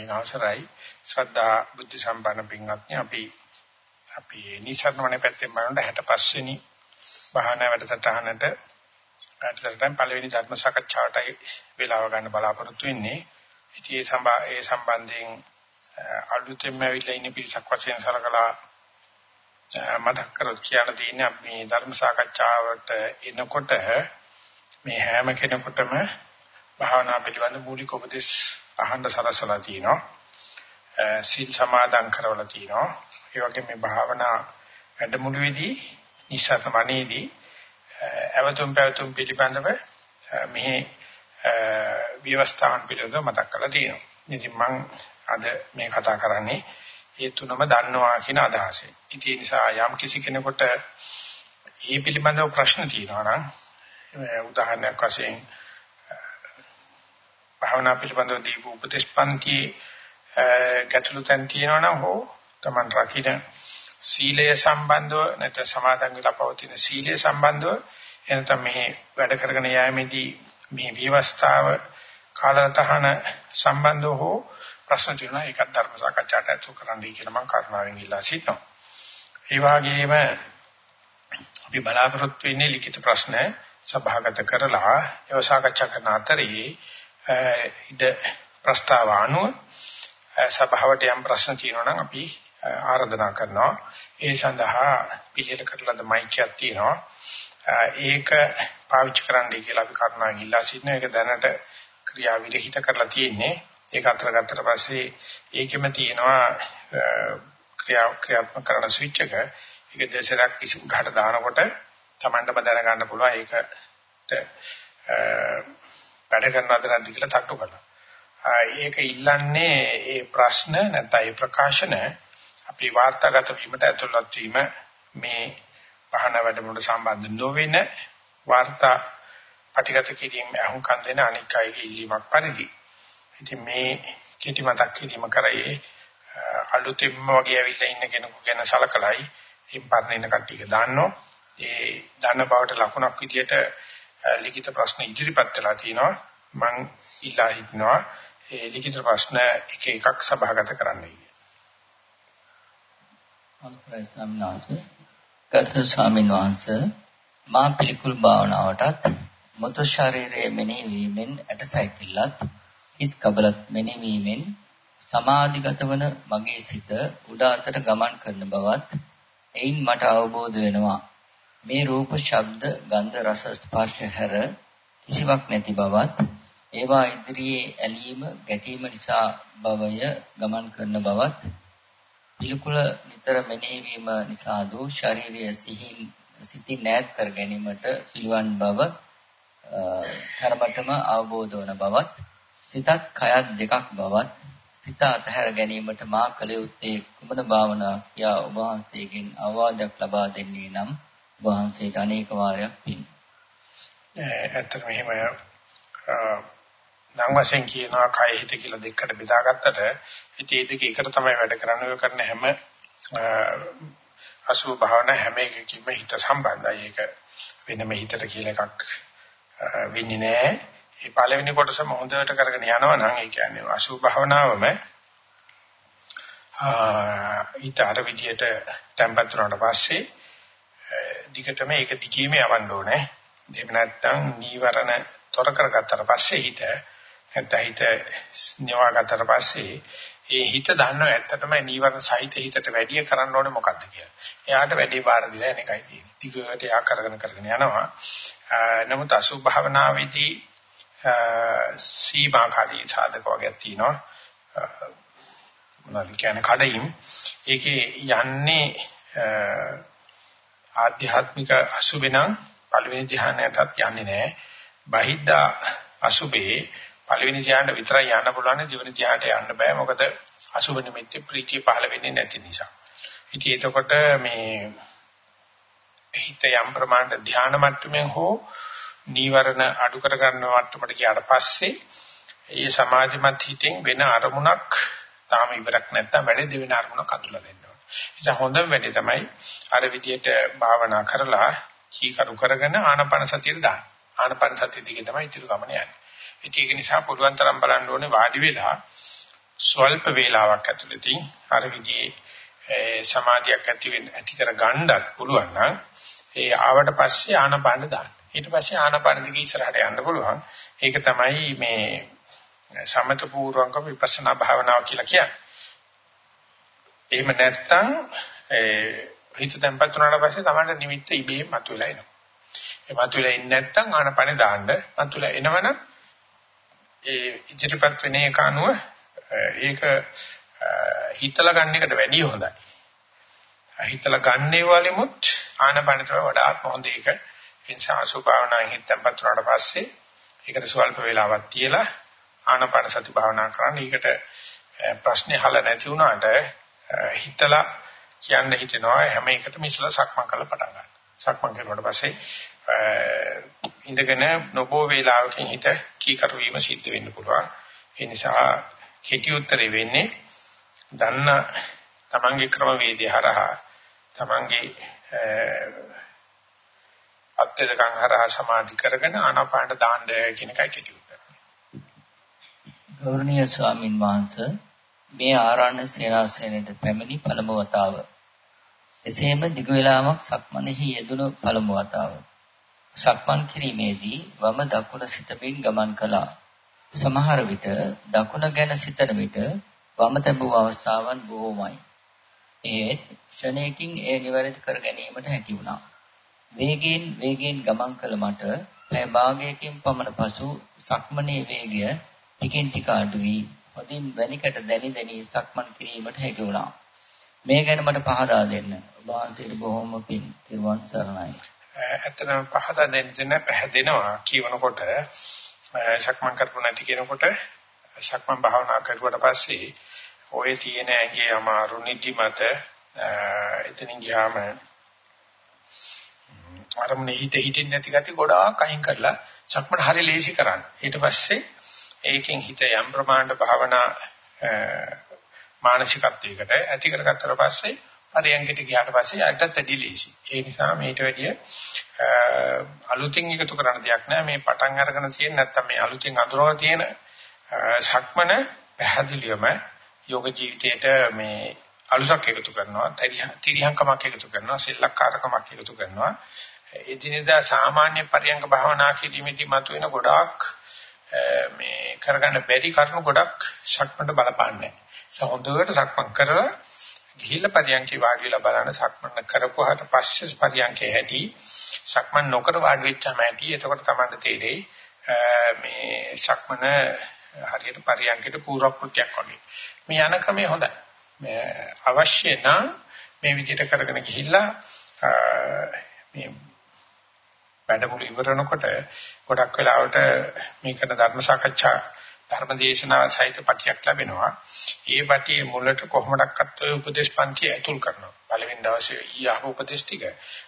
මාර්ගයෙන් අවසරයි ශ්‍රද්ධා බුද්ධ සම්පන්න පින්වත්නි අපි අපි නිසරණවනේ පැත්තෙන් බලනකොට 65 වෙනි භාවනා වැඩසටහනට වැඩසටහන පළවෙනි ධර්ම සාකච්ඡාවටයි වේලාව ගන්න බලාපොරොත්තු වෙන්නේ. ඉතින් ඒ සම්බා ඒ සම්බන්ධයෙන් අලුතෙන්ම ඇවිල්ලා ඉන්න පිරිසක් වශයෙන් සලකලා මතක් කරොත් කියන්න තියෙන්නේ අපි මේ ධර්ම සාකච්ඡාවට එනකොට මේ හැම කෙනෙකුටම භාවනා පිළිබඳ මූලික උපදෙස් අහන්න සලසලා තිනවා. සීල් සමාදන් කරවලා තිනවා. ඒ වගේම මේ භාවනා වැඩමුළුවේදී නිසරණ වනේදී අවතුම් පැවතුම් පිළිබඳව මෙහි විවස්ථාන් පිළිබඳව මතක් කරලා තියෙනවා. ඉතින් මම අද මේ කතා කරන්නේ ඒ තුනම දන්නවා කියන අදහසෙන්. ඉතින් ඒ නිසා යම් කිසි කෙනෙකුට මේ පිළිබඳව ප්‍රශ්න තියෙනවා නම් උදාහරණයක් වශයෙන් භාවනා පිළිබඳව දීපු උපදේශපන්ති ගැටලු තැන් තියෙනවා නම් හෝ Taman රකින්න සීලය සම්බන්ධව නැත්නම් සමාදන් වෙලා පවතින සීලය සම්බන්ධව එනතම මේ වැඩ කරගෙන යාමේදී මේ විවස්ථාව කාලතහන සම්බන්ධව හෝ ප්‍රශ්න තියෙනවා ඒකත් ධර්ම සාකච්ඡාට ඇතුළු කරන්නයි කියලා මම කරුණාවෙන් ඉල්ලා සිටිනවා. ඒ වගේම අපි බලාපොරොත්තු වෙන්නේ ලිඛිත ප්‍රශ්න සභාගත කරලා ඒව සාකච්ඡා කරන අතරේ ඉද ප්‍රස්තාව අනුව සභාවට යම් ප්‍රශ්න තියෙනවා නම් අපි ආරාධනා කරනවා. ඒ සඳහා පිළිහෙල කරලා මයික්යක් තියෙනවා. ඒක පාවිච්චි කරන්නයි කියලා අපි කරුණාවෙන් ඉල්ලා සිටිනවා. ඒක දැනට ක්‍රියා විරහිත කරලා තියෙන්නේ. ඒක අතර ගත්තට පස්සේ ඒකෙම තියෙනවා ක්‍රියා ක්‍රියාත්මක කරන ස්විච් එක. ඒක දෙසරක් කිසි උඩට දානකොට Tamandම දැනගන්න පුළුවන්. ඒකට වැඩ කරනවද නැද්ද කියලා තට්ටු කරලා. ඒක ඉල්ලන්නේ ඒ ප්‍රශ්න නැත්නම් ඒ ප්‍රකාශන අපි වාර්තාගත වීමට ඇතුළත් වීම මේ පහන වැඩමුළු සම්බන්ධ නොවන වාර්තා පටිගත කිරීම අහුම්කම් දෙන අනික් අයගේ ඉල්ලීමක් පරිදි. ඉතින් මේ කෙටි මතක් කිරීම කරේ අලුතින්ම වගේ ඇවිල්ලා ඉන්න කෙනෙකු ගැන සලකලයි ඉන් පරණ ඉන්න කට්ටිය දාන්නෝ ඒ දන්න බවට ලකුණක් විදියට ලිඛිත ප්‍රශ්න ඉදිරිපත් වෙලා තිනවා මම ඉල්ලා හිටනවා ඒ ලිඛිත ප්‍රශ්න එක එකක් සභාගත කරන්නයි. අවසරයි ස්වාමීන් වහන්සේ. ගරු ස්වාමීන් වහන්සේ මා පිළිකුල් භාවනාවටත් මුතු ශරීරයේ මෙනෙහි වීමෙන් ඇටසැකිල්ලත් හිස් කබලත් මෙනෙහි වීමෙන් සමාධිගත වන මගේ සිත උඩ අතට ගමන් කරන බවත් එයින් මට අවබෝධ වෙනවා මේ රූප, ශබ්ද, ගන්ධ, රස, ස්පර්ශ හැර කිසිවක් නැති බවත් ඒවා ඉදිරියේ ඇලීම, ගැටීම නිසා භවය ගමන් කරන බවත් පිළිකුල නිතර මෙනෙහි වීම නිසා දෝ ශාරීරිය සිහින් සිතින් නැත් කර ගැනීමට පිළිවන් බව ධර්මතම අවබෝධ වන බවත් සිතත් කයත් දෙකක් බවත් සිත අතහැර ගැනීමට මා කළ යුත්තේ කුමන භාවනා කියා ඔබ වහන්සේගෙන් අවවාදයක් ලබා දෙන්නේ නම් වහන්සේට අනේක වාරයක් පින්. ඇත්තටම එහෙම නම් වශයෙන් කියනවා කය හිත කියලා දෙකට බෙදාගත්තට ඉතින් ඒ දෙක එකට තමයි වැඩ කරන්නේ. ඔය කරන හැම අසුභ භාවනා හැම එකකින්ම හිත සම්බන්ධයි. ඒක වෙනම හිතට කියලා එකක් වෙන්නේ නැහැ ඒ පළවෙනි කොටසම හොඳට කරගෙන යනවා නම් ඒ කියන්නේ අසුභ භාවනාවම ඊට අර විදියට tempat වුණාට පස්සේ දිගටම ඒක දිගීම යවන්න ඕනේ. එහෙම නැත්නම් නීවරණ තොර කරගත්තට පස්සේ හිත නැත්නම් හිත නිවාගත්තට පස්සේ ඒ හිත දන්නව ඇත්තටම නීවරණ සහිත හිතට වැඩි කරන්න ඕනේ මොකද්ද කියලා. එයාට වැඩි බාර දීලා එන එකයි තියෙන්නේ. දිගට එයා කරගෙන කරගෙන යනවා. නමුත් අසුභ භාවනාවේදී සීමාකාරී සාධක වර්ගයක් තියෙනවා. මොනවද කියන්නේ කඩයින් ඒකේ යන්නේ ආධ්‍යාත්මික අසුබේ නම් පළවෙනි ධ්‍යානයටත් යන්නේ නැහැ. බහිද්දා අසුබේ පළවෙනි ධ්‍යානට විතරයි යන්න පුළුවන් දෙවෙනි ධ්‍යානට යන්න බෑ. මොකද අසුබ නිමිති ප්‍රීතිය පහළ වෙන්නේ නැති නිසා. ඉතින් එතකොට මේ හිත යම් ප්‍රමාණයට ධ්‍යාන මට්ටමින් හෝ නීවරණ අඩු කර ගන්න මට්ටමට ගියාට පස්සේ ඒ සමාධිමත් හිතෙන් වෙන අරමුණක් තාම ඉවරක් නැත්නම් වැඩි දෙවෙනි අරමුණක් අඳුලා දෙන්න. නිසා හොඳම වැඩේ තමයි අර විදියට භාවනා කරලා කීකරු කරගෙන ආනපන සතියට දාන්න. ආනපන සතිය දිගේ තමයි ඉතිරි ගමන යන්නේ. ඉතින් ඒක නිසා පුළුවන් තරම් බලන්න ඕනේ වාඩි වෙලා ස්වල්ප වේලාවක් ඇතුළතින් අර විදිහේ සමාධියක් ඇති වෙන්න ඇති කර ගන්නත් පුළුවන් නම් ඒ ආවට පස්සේ ආනපාන දාන්න. ඊට පස්සේ ආනපාන දිගේ ඉස්සරහට යන්න පුළුවන්. ඒක තමයි මේ සමත පූර්වංග විපස්සනා භාවනාව කියලා කියන්නේ. එහෙම නැත්නම් හිත තැම්පත් වුණාට පස්සේ තමයි නිමිත්ත ඉබේම මතුවලා එනවා. ඒ මතුවලා ඉන්නේ නැත්නම් ආනපනේ දාන්න මතුවලා එනවනම් ඒ ඉදිරිපත් වෙන එක අනුව ඒක හිතලා ගන්න එකට වැඩිය හොඳයි. හිතලා ගන්නේ වලිමුත් ආනපනතර වඩාත් හොඳ ඒක. ඒ නිසා අසුභාවනාවෙන් හිතෙන්පත් වුණාට පස්සේ ඒකට ස්වල්ප වේලාවක් තියලා ආනපන සති භාවනා කරන්න. ඒකට ප්‍රශ්නේ අහල නැති වුණාට හිතලා කියන්න හිතෙනවා හැම එකටම ඉස්සලා සක්මන් කරලා පටන් ගන්න. සක්මන් කරුවාට පස්සේ ඉඳගෙන නොබෝ වේලාවකින් හිත කීකරු වීම සිද්ධ වෙන්න පුළුවන්. ඒ නිසා කෙටි උත්තරේ වෙන්නේ දන්න තමන්ගේ ක්‍රම වේදය හරහා තමන්ගේ අත්‍යදකම් හරහා සමාධි කරගෙන ආනාපාන දාන්න කියන එකයි කෙටි උත්තරය. ගෞරවනීය ස්වාමින් වහන්සේ මේ ආරණ්‍ය සේනාසනයේ පැමිණි පළමු වතාව එසේම දිග වේලාවක් සක්මනෙහි යෙදුණු පළමු වතාව සක්මන් කිරීමේදී වම දකුණ සිතමින් ගමන් කළා. සමහර විට දකුණ ගැන සිතන විට වම තැබූ අවස්ථාවන් බොහෝමයි. ඒත් ක්ෂණයකින් ඒ නිවැරදි කර ගැනීමට හැකි වුණා. වේගයෙන් වේගයෙන් ගමන් කළ මට පැය භාගයකින් පමණ පසු සක්මනේ වේගය ටිකෙන් ටික අඩු වී හොඳින් වැනිකට දැනි දැනි සක්මන් කිරීමට හැකි වුණා. මේ ගැන මට පහදා දෙන්න. ඔබ වහන්සේට බොහොම පිං. ත්‍රිවන් සරණයි. ඇත්තටම පහදා දෙන්න පැහැදෙනවා කියනකොට සක්මන් කරපු නැති කෙනෙකුට සක්මන් භාවනා කරුවට පස්සේ ඔය තියෙන ඇඟේ අමාරු නිදි මත එතනින් ගියාම අරමුණේ හිත හිටින් නැති ගැටි ගොඩාක් අයින් කරලා සක්මන් හරිය ලේසි කරන්න. ඊට පස්සේ ඒකෙන් හිත යම් ප්‍රමාණයට භාවනා මානසිකත්වයකට ඇති කරගත්තට පස්සේ පරියන්කට ගියාට පස්සේ යට තැඩි ලේසි. ඒ නිසා මේට වැඩිය අලුතින් එකතු කරන්න දෙයක් නෑ. මේ පටන් අරගෙන තියෙන නැත්තම් මේ අලුතින් අඳුරගෙන තියෙන සක්මන පැහැදිලිවම යෝග ජීවිතයට මේ අලුතක් එකතු කරනවා, තිරියංකමක් එකතු කරනවා, සෙල්ලක්කාරකමක් එකතු කරනවා. එදිනෙදා සාමාන්‍ය පරියංග භාවනා කිරීමේදී මතුවෙන ගොඩාක් මේ කරගන්න බැරි කරුණු ගොඩක් සක්මන්ට බලපාන්නේ. ඒ හොඳට සක්මන් කරලා ගිහිල්ලා පරියන්කේ වාඩි වෙලා බලන සක්මන් කරපුවාට පස්සේ පරියන්කේ හැටි සක්මන් නොකර වාඩි වෙච්චම හැටි එතකොට තමයි තේරෙයි මේ සක්මන හරියට පරියන්කේට පූර්වක්‍ෘතියක් වගේ. මේ යන ක්‍රමය හොඳයි. මේ අවශ්‍ය නම් මේ විදිහට කරගෙන ගිහිල්ලා මේ වැඩමුළු ඉවරනකොට ගොඩක් වෙලාවට මේකට ධර්ම සාකච්ඡා ධර්මදේශනා සහිත පටියක් ලැබෙනවා. ඒ පටියේ මුලට කොහොමඩක්වත් ඔය උපදේශ පන්ති ඇතුල් කරනවා. පළවෙනි දවසේ ඊයහ උපදේශ ටික.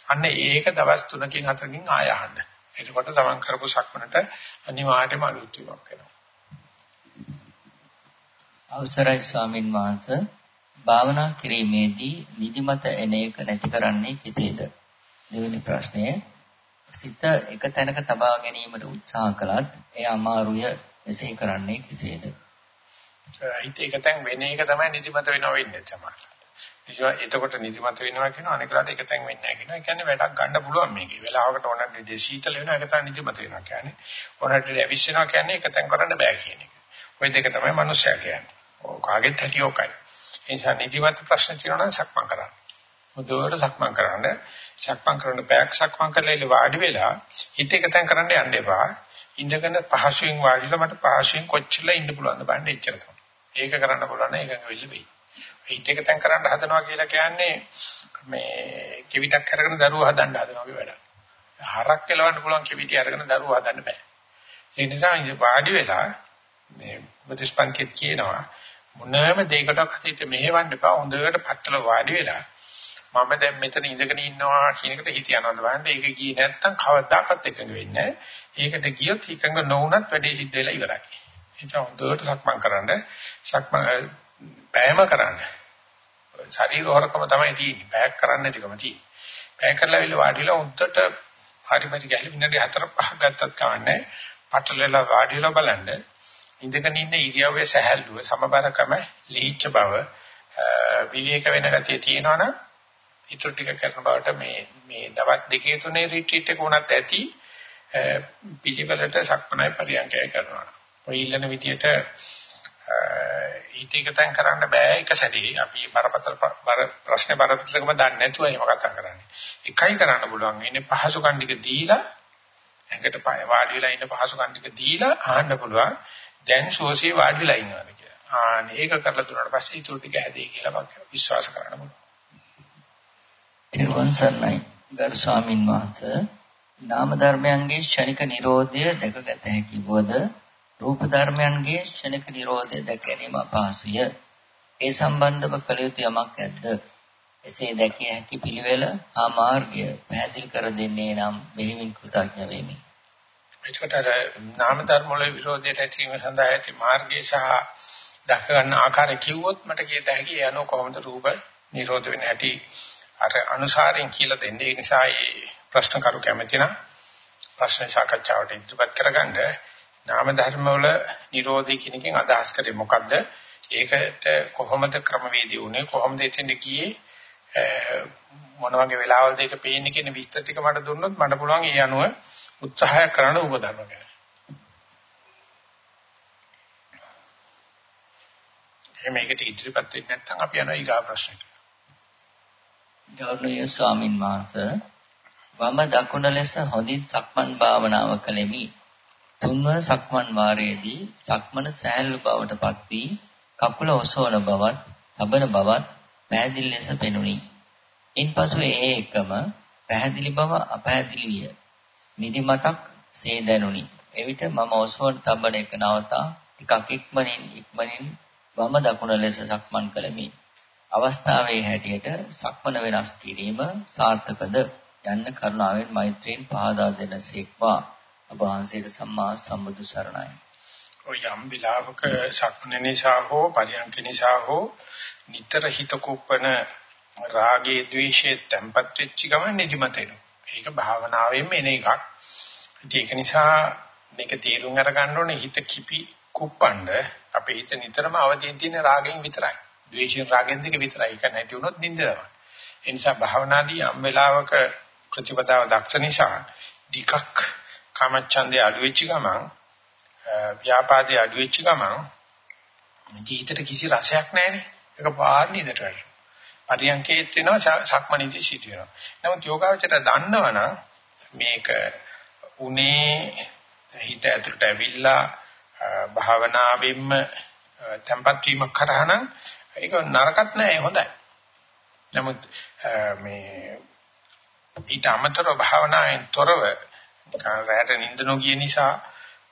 අන්න ඒක දවස් 3කින් 4කින් ආය අහන්න. එතකොට තමන් කරපු සක්මනට අනිවාර්යයෙන්ම අලුත් වීමක් වෙනවා. අවසරයි ස්වාමින් වහන්සේ භාවනා කිරීමේදී නිදිමත එන එක නැති කරන්නේ කෙසේද? දෙවෙනි ප්‍රශ්නය සිත එක තැනක තබා ගැනීමට උත්සාහ කළත් එය අමාරුය එසේ කරන්නේ කෙසේද? හිත එකතෙන් වෙන එක තමයි නිදිමත වෙනව වෙන්නේ තමයි. නිසා එතකොට නිදිමත වෙනවා කියන අනිකලාට එකතෙන් වෙන්නේ නැහැ කියනවා. ඒ කියන්නේ වැඩක් ගන්න පුළුවන් මේකේ. වෙලාවකට ඕනට දෙ සීතල වෙනවා ඒක තමයි නිදිමත වෙනවා කියන්නේ. ඕනට ඇවිස්සෙනවා කියන්නේ එකතෙන් කරන්න බෑ කියන එක. ওই දෙක තමයි මිනිස්සයා කියන්නේ. ඔය කාගෙත් හැටි ඕකයි. ඒ නිසා නිදිමත ප්‍රශ්න තියෙනවා නම් සක්මන් කරන්න. මුදවට සක්මන් කරන්න. සක්මන් කරන බෑක් සක්මන් කරලා ඉල වාඩි වෙලා හිත එකතෙන් කරන්න යන්න එපා. ඉඳගෙන පහසුවෙන් වාඩිලා මට පහසුවෙන් කොච්චරලා ඉන්න පුළුවන්ද බලන්න එච්චර තමයි. ඒක කරන්න පුළුවන් නම් ඒකම වෙල්ල වෙයි. හිත එක තැන් කරන්න හදනවා කියලා කියන්නේ මේ කෙවිතක් අරගෙන දරුවෝ හදන්න හදනවා වගේ වැඩක්. හරක් කෙලවන්න පුළුවන් කෙවිටි අරගෙන දරුවෝ හදන්න බෑ. ඒ නිසා ඉතින් වාඩි වෙලා මේ ප්‍රතිස්පන්තිත් කියනවා මොනෑම දෙයකට හිත මෙහෙවන්න එපා. හොඳට පట్టල වාඩි වෙලා මම දැන් මෙතන ඉඳගෙන ඉන්නවා කියන එකට හිත යනවා බලන්න. ඒක ගියේ නැත්තම් කවදාකවත් එකඟ වෙන්නේ නැහැ. ඒකට ගියොත් එකඟ නොවුනත් වැඩේ සිද්ධ වෙලා ඉවරයි. එතකොට හොඳට සක්මන් කරන්න. සක්මන් පෑම කරන්න. ශරීර හොරකම තමයි තියෙන්නේ. පෑක් කරන්න නැතිකම තියෙන්නේ. පෑක් කරලා විල වාඩිලා හොඳට හරි පරි ගැහලි විනාඩි 4 5ක් ගත්තත් කවන්නේ. පටලලා වාඩිලා බලන්න. ඉඳගෙන ඉන්න ඉරියව්වේ සැහැල්ලුව සමබරකම ලීච්ඡ බව විවේක වෙන ගතිය තියෙනවනම් ඊටු ටික කරන බවට මේ මේ දවස් දෙකේ තුනේ රිට්‍රීට් එක උනත් ඇති පිළිවෙලට සක්මනයි පරියන්කය කරනවා. ඔය ඉල්ලන විදියට ඊටිකතෙන් කරන්න බෑ එක සැරේ අපි බරපතල ප්‍රශ්නේ බරපතලකම දන්නේ නැතුව එහෙම කතා කරන්නේ. එකයි කරන්න පුළුවන් ඉන්නේ පහසු කණ්ඩික දීලා ඇඟට වාඩි වෙලා ඉන්න පහසු කණ්ඩික දීලා ආන්න පුළුවන්. දැන් සෝසිය වාඩි වෙලා ඉන්නවාද කියලා. ආ මේක කරලා දුන්නාට පස්සේ ඊටු ටික හැදේ කියලා මම විශ්වාස කරන්න පුළුවන්. තිරුවන් සරණයි ගරු ස්වාමින් වහන්සේ නාම ධර්මයන්ගේ ෂණික නිරෝධය දැකගත හැකි වුවද රූප ධර්මයන්ගේ ෂණික නිරෝධය දැක ගැනීම අපහසුය. ඒ සම්බන්ධව කළ යුතු යමක් ඇද්ද? එසේ දැකිය හැකි පිළිවෙල ආ මාර්ගය පැහැදිලි කර දෙන්නේ නම් මෙහිමින් කෘතඥ වෙමි. එතකොට අර නාම ධර්ම වල විරෝධයට ඇතිවීම සඳහා ඇති මාර්ගය සහ දක ගන්න ආකාරය කිව්වොත් මට කියත හැකි යනෝ කොහොමද රූප නිරෝධ වෙන හැටි අර අනුසාරයෙන් කියලා දෙන්නේ. ඒ නිසා මේ ප්‍රශ්න කරු කැමති නම් ප්‍රශ්න සාකච්ඡාවට ඉදිරිපත් කරගන්න නාම ධර්ම වල නිරෝධය කියන එකෙන් අදහස් කරේ මොකද්ද? ඒකට කොහොමද ක්‍රමවේදී උනේ? කොහොමද එතෙන්ද ගියේ? මොන වගේ වෙලාවලද ඒක පේන්නේ කියන විස්තර ටික මට දුන්නොත් මට පුළුවන් ඒ අනුව උත්සාහය කරන්න උපදන්න ගැන. එහෙනම් මේකට ඉදිරිපත් වෙන්නේ නැත්නම් අපි යනවා ඊගා ප්‍රශ්නෙට. ගෞරවනීය ස්වාමින් වහන්සේ වම දකුණ ලෙස හොඳින් සක්මන් භාවනාව කළෙමි. තුන්වන සක්මන් වාරයේදී සක්මන සෑහළු බවට පත් වී කකුල ඔසවන බවත්, තබන බවත් පැහැදිලි ලෙස පෙනුනි. ඉන්පසු ඒ එකම පැහැදිලි බව අපැහැදිලි විය. නිදිමතක් සේ දැනුනි. එවිට මම ඔසවන තබන එක නවතා ටිකක් ඉක්මනින් ඉක්මනින් වම දකුණ ලෙස සක්මන් කළෙමි. අවස්ථාවේ හැටියට සක්මන වෙනස් කිරීම සාර්ථකද යන්න කරුණාවෙන් මෛත්‍රියෙන් පහදා දෙනසේක්වා ඔබ වහන්සේට සම්මා සම්බුදු සරණයි. ඔය යම් විලාපක සක්මන නිසා හෝ පරියන්ක නිසා හෝ නිතර හිත කුප්පන රාගයේ ද්වේෂයේ tempat වෙච්ච ගමන් නිදිමත එනවා. ඒක භාවනාවෙන් එන එකක්. ඒක නිසා මේක තේරුම් අරගන්න ඕනේ හිත කිපි කුප්පණ්ඩ අපේ හිත නිතරම අවදීන් තියෙන රාගයෙන් විතරයි. ද්වේෂයෙන් රාගෙන් දෙක විතරයි. ඒක නැති වුණොත් නින්දනවා. ඒ නිසා භාවනාදී යම් වෙලාවක ප්‍රතිපදාව දක්ෂ නිසා ටිකක් කාමච්ඡන්දේ අඩු වෙච්ච ගමන් ව්‍යාපාදේ අඩු වෙච්ච ගමන් ජීවිතේට කිසි රසයක් නැහැනේ. ඒක පාර නිදට වැටෙනවා. පරියන්කේත් වෙනවා සක්මණේදී සිට වෙනවා. නමුත් යෝගාවචරය දන්නවනම් මේක උනේ හිත ඇතුළට ඇවිල්ලා භාවනාවෙන්ම tempat වීමක් කරා නම් ඒක නරකත් නෑ හොඳයි. නමුත් මේ ඊට අමතරව භාවනාවෙන් තොරව රැට නිින්ද නොගිය නිසා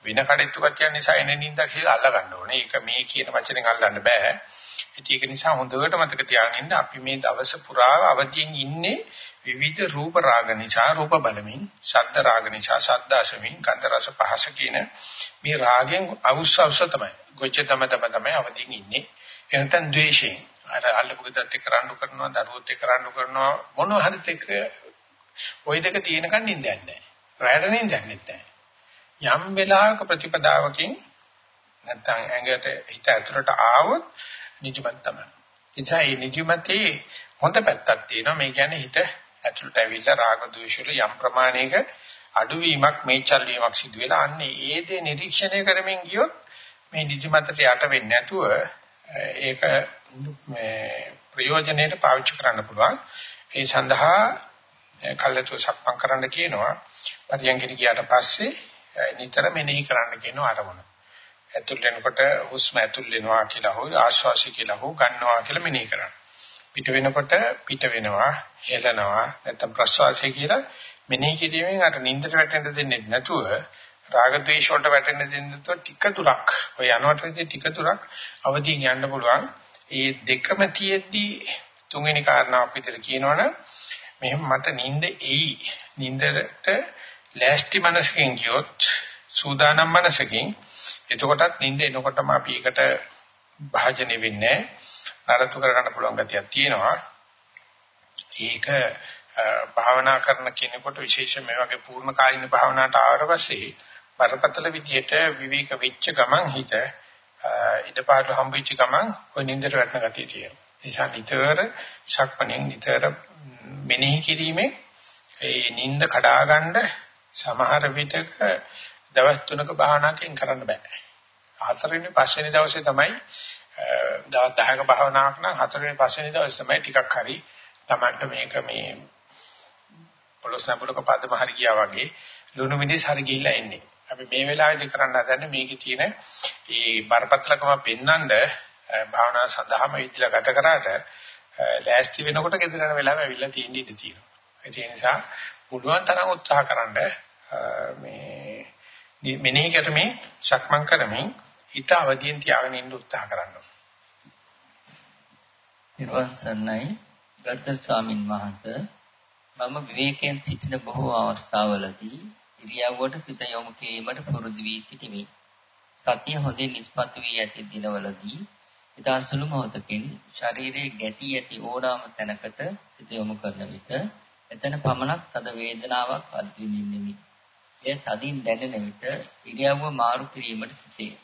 වෙන කඩਿੱතු කතියන් නිසා එන නිින්ද කියලා අල්ල ගන්න ඕනේ. ඒක මේ කියන වචනෙන් අල්ලන්න බෑ. ඒක නිසා හොඳට මතක තියාගන්න ඉන්න අපි මේ දවස පුරා අවදියෙන් ඉන්නේ විවිධ රූප රාග නිසා රූප බලමින්, ශබ්ද රාග නිසා ශබ්ද අසමින්, ගන්ධ රස පහස කියන මේ රාගෙන් අවුස්ස අවුස්ස තමයි. ගොච්ච තම තම තමයි අවදියෙන් ඉන්නේ. එනතන් ද්වේෂයෙන් අර අල්ලපු ගෙදත් එක්ක රණ්ඩු කරනවා දරුවොත් එක්ක රණ්ඩු කරනවා මොනවා හරි එක්ක ওই දෙක තියෙනකන් නිින්දයක් නැහැ. රැයට නිින්දයක් නැත්තේ. යම් වෙලාවක ප්‍රතිපදාවකින් නැත්තම් ඇඟට හිත ඇතුළට ආවොත් නිදිමත තමයි. එචා ඒ නිදිමතේ හොඳ පැත්තක් තියෙනවා. මේ කියන්නේ හිත ඇතුළට ඇවිල්ලා රාග ද්වේෂ වල යම් ප්‍රමාණයක අඩුවීමක් මේචල් වීමක් සිදු වෙලා අන්නේ ඒ දේ නිරීක්ෂණය කරමින් ගියොත් මේ නිදිමතට යට වෙන්නේ නැතුව ඒක මේ ප්‍රයෝජනෙට පාවිච්චි කරන්න පුළුවන්. ඒ සඳහා කල්ලාතු සක්මන් කරන්න කියනවා. පරියන්ගෙට ගියාට පස්සේ නිතර මෙනෙහි කරන්න කියනවා අරමුණ. ඇතුල් වෙනකොට හුස්ම ඇතුල් වෙනවා කියලා හෝ ආශ්වාසය කියලා හෝ ගන්නවා කියලා මෙනෙහි කරන්න. පිට වෙනකොට පිට වෙනවා, හෙලනවා, නැත්නම් ප්‍රශ්වාසය කියලා මෙනෙහි කිරීමෙන් අර නින්දට වැටෙන්න දෙන්නේ නැතුව රාග ද්වේෂ වලට වැටෙන්න දෙන්නේ නැතුව ටික දුරක් ඔය යනවට විදිහ ටික දුරක් අවදීන් යන්න පුළුවන්. ඒ දෙකම තියෙද්දී තුන්වෙනි කාරණාවක් විතර කියනවනම් මෙහෙම මට නිින්ද එයි. නිින්දට ලෑස්ති මනසකින් ගියොත් සූදානම් මනසකින් එතකොටත් නිින්ද එනකොටම අපි ඒකට භාජනය වෙන්නේ නරතු කරගන්න පුළුවන් ගතියක් තියෙනවා. ඒක භාවනා කරන කෙනෙකුට විශේෂයෙන් මේ වගේ පූර්ණ කාලින භාවනාවට ආවට පස්සේ බරපතල විදියට විවේක වෙච්ච ගමන් හිත ඉදපාඩු හම්බෙච්ච ගමන් ඔය නින්දට වැටෙන ගතිය තියෙනවා. නිසා නිතර ශක්මණෙන් නිතර මෙනෙහි කිරීමේ ඒ නින්ද කඩා ගන්න සමහර විටක දවස් තුනක භාවනාවකින් කරන්න බෑ. හතරවෙනි පස්වෙනි දවසේ තමයි දවස් 10ක භාවනාවක් නම් හතරවෙනි පස්වෙනි දවසේ තමයි ටිකක් හරි Tamanට මේක මේ පොළොස් නැඹුලක පදම හරි ගියා වගේ ලුණු මිදිස් හරි ගිහිල්ලා එන්නේ. අපි මේ වෙලාවේදී කරන්න හදන්නේ මේකේ තියෙන ඒ බරපතලකම පෙන්වන්න භාවනා සඳහාම ඉදිරියට ගත කරාට ලෑස්ති වෙනකොට ගෙදර යන වෙලාවෙ ඇවිල්ලා තියෙන ඉඩ තියෙනවා. ඒ නිසා පුළුවන් තරම් උත්සාහ කරන්න මේ මෙනෙහි කරමින් සක්මන් කරමින් හිත අවදියෙන් තියාගෙන ඉන්න උත්සාහ කරන්න ඕනේ. නිර්වාසන්නයි ගරුතර ස්වාමින් වහන්සේ මම විවේකයෙන් සිටින බොහෝ අවස්ථාවලදී ඉරියව්වට සිත යොමු කිරීමට පුරුදු වී සිටිමි. සතිය හොඳින් නිස්පත් වී ඇති දිනවලදී ඉතා සුළු මොහොතකින් ශරීරයේ ගැටි ඇති ඕනෑම තැනකට සිත යොමු කරන විට එතන පමණක් තද වේදනාවක් අත්විඳින්නෙමි. එය තදින් දැනෙන විට ඉරියව්ව මාරු කිරීමට සිටේ.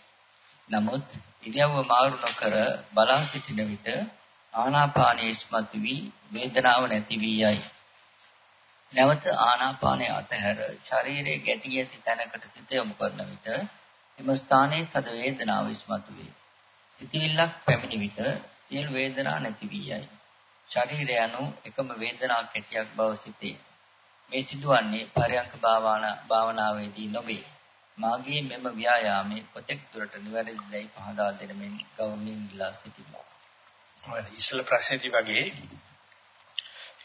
නමුත් ඉරියව්ව මාරු නොකර බලා සිටින විට ආනාපානයේ ස්මතු වී වේදනාව නැති වී යයි. නැවත ආනාපානය අතහැර ශරීරයේ ගැටි ඇති තැනකට සිත යොමු කරන විට එම ස්ථානයේ තද වේදනාව ඉස්මතු වේ. සිතවිල්ලක් පැමිණි විට සියලු වේදනා නැති වී යයි. ශරීරය anu එකම වේදනා කැටියක් බව සිතේ. මේ සිදුවන්නේ පරයන්ක භාවනාවේදී නොවේ. මාගේ මෙම ව්‍යායාමයේ කොතෙක් දුරට නිවැරදිදයි පහදා දෙන මෙන් ගෞරවණීය ඉල්ලා සිටිනවා. ඔය ඉස්සල ප්‍රශ්නේදී වගේ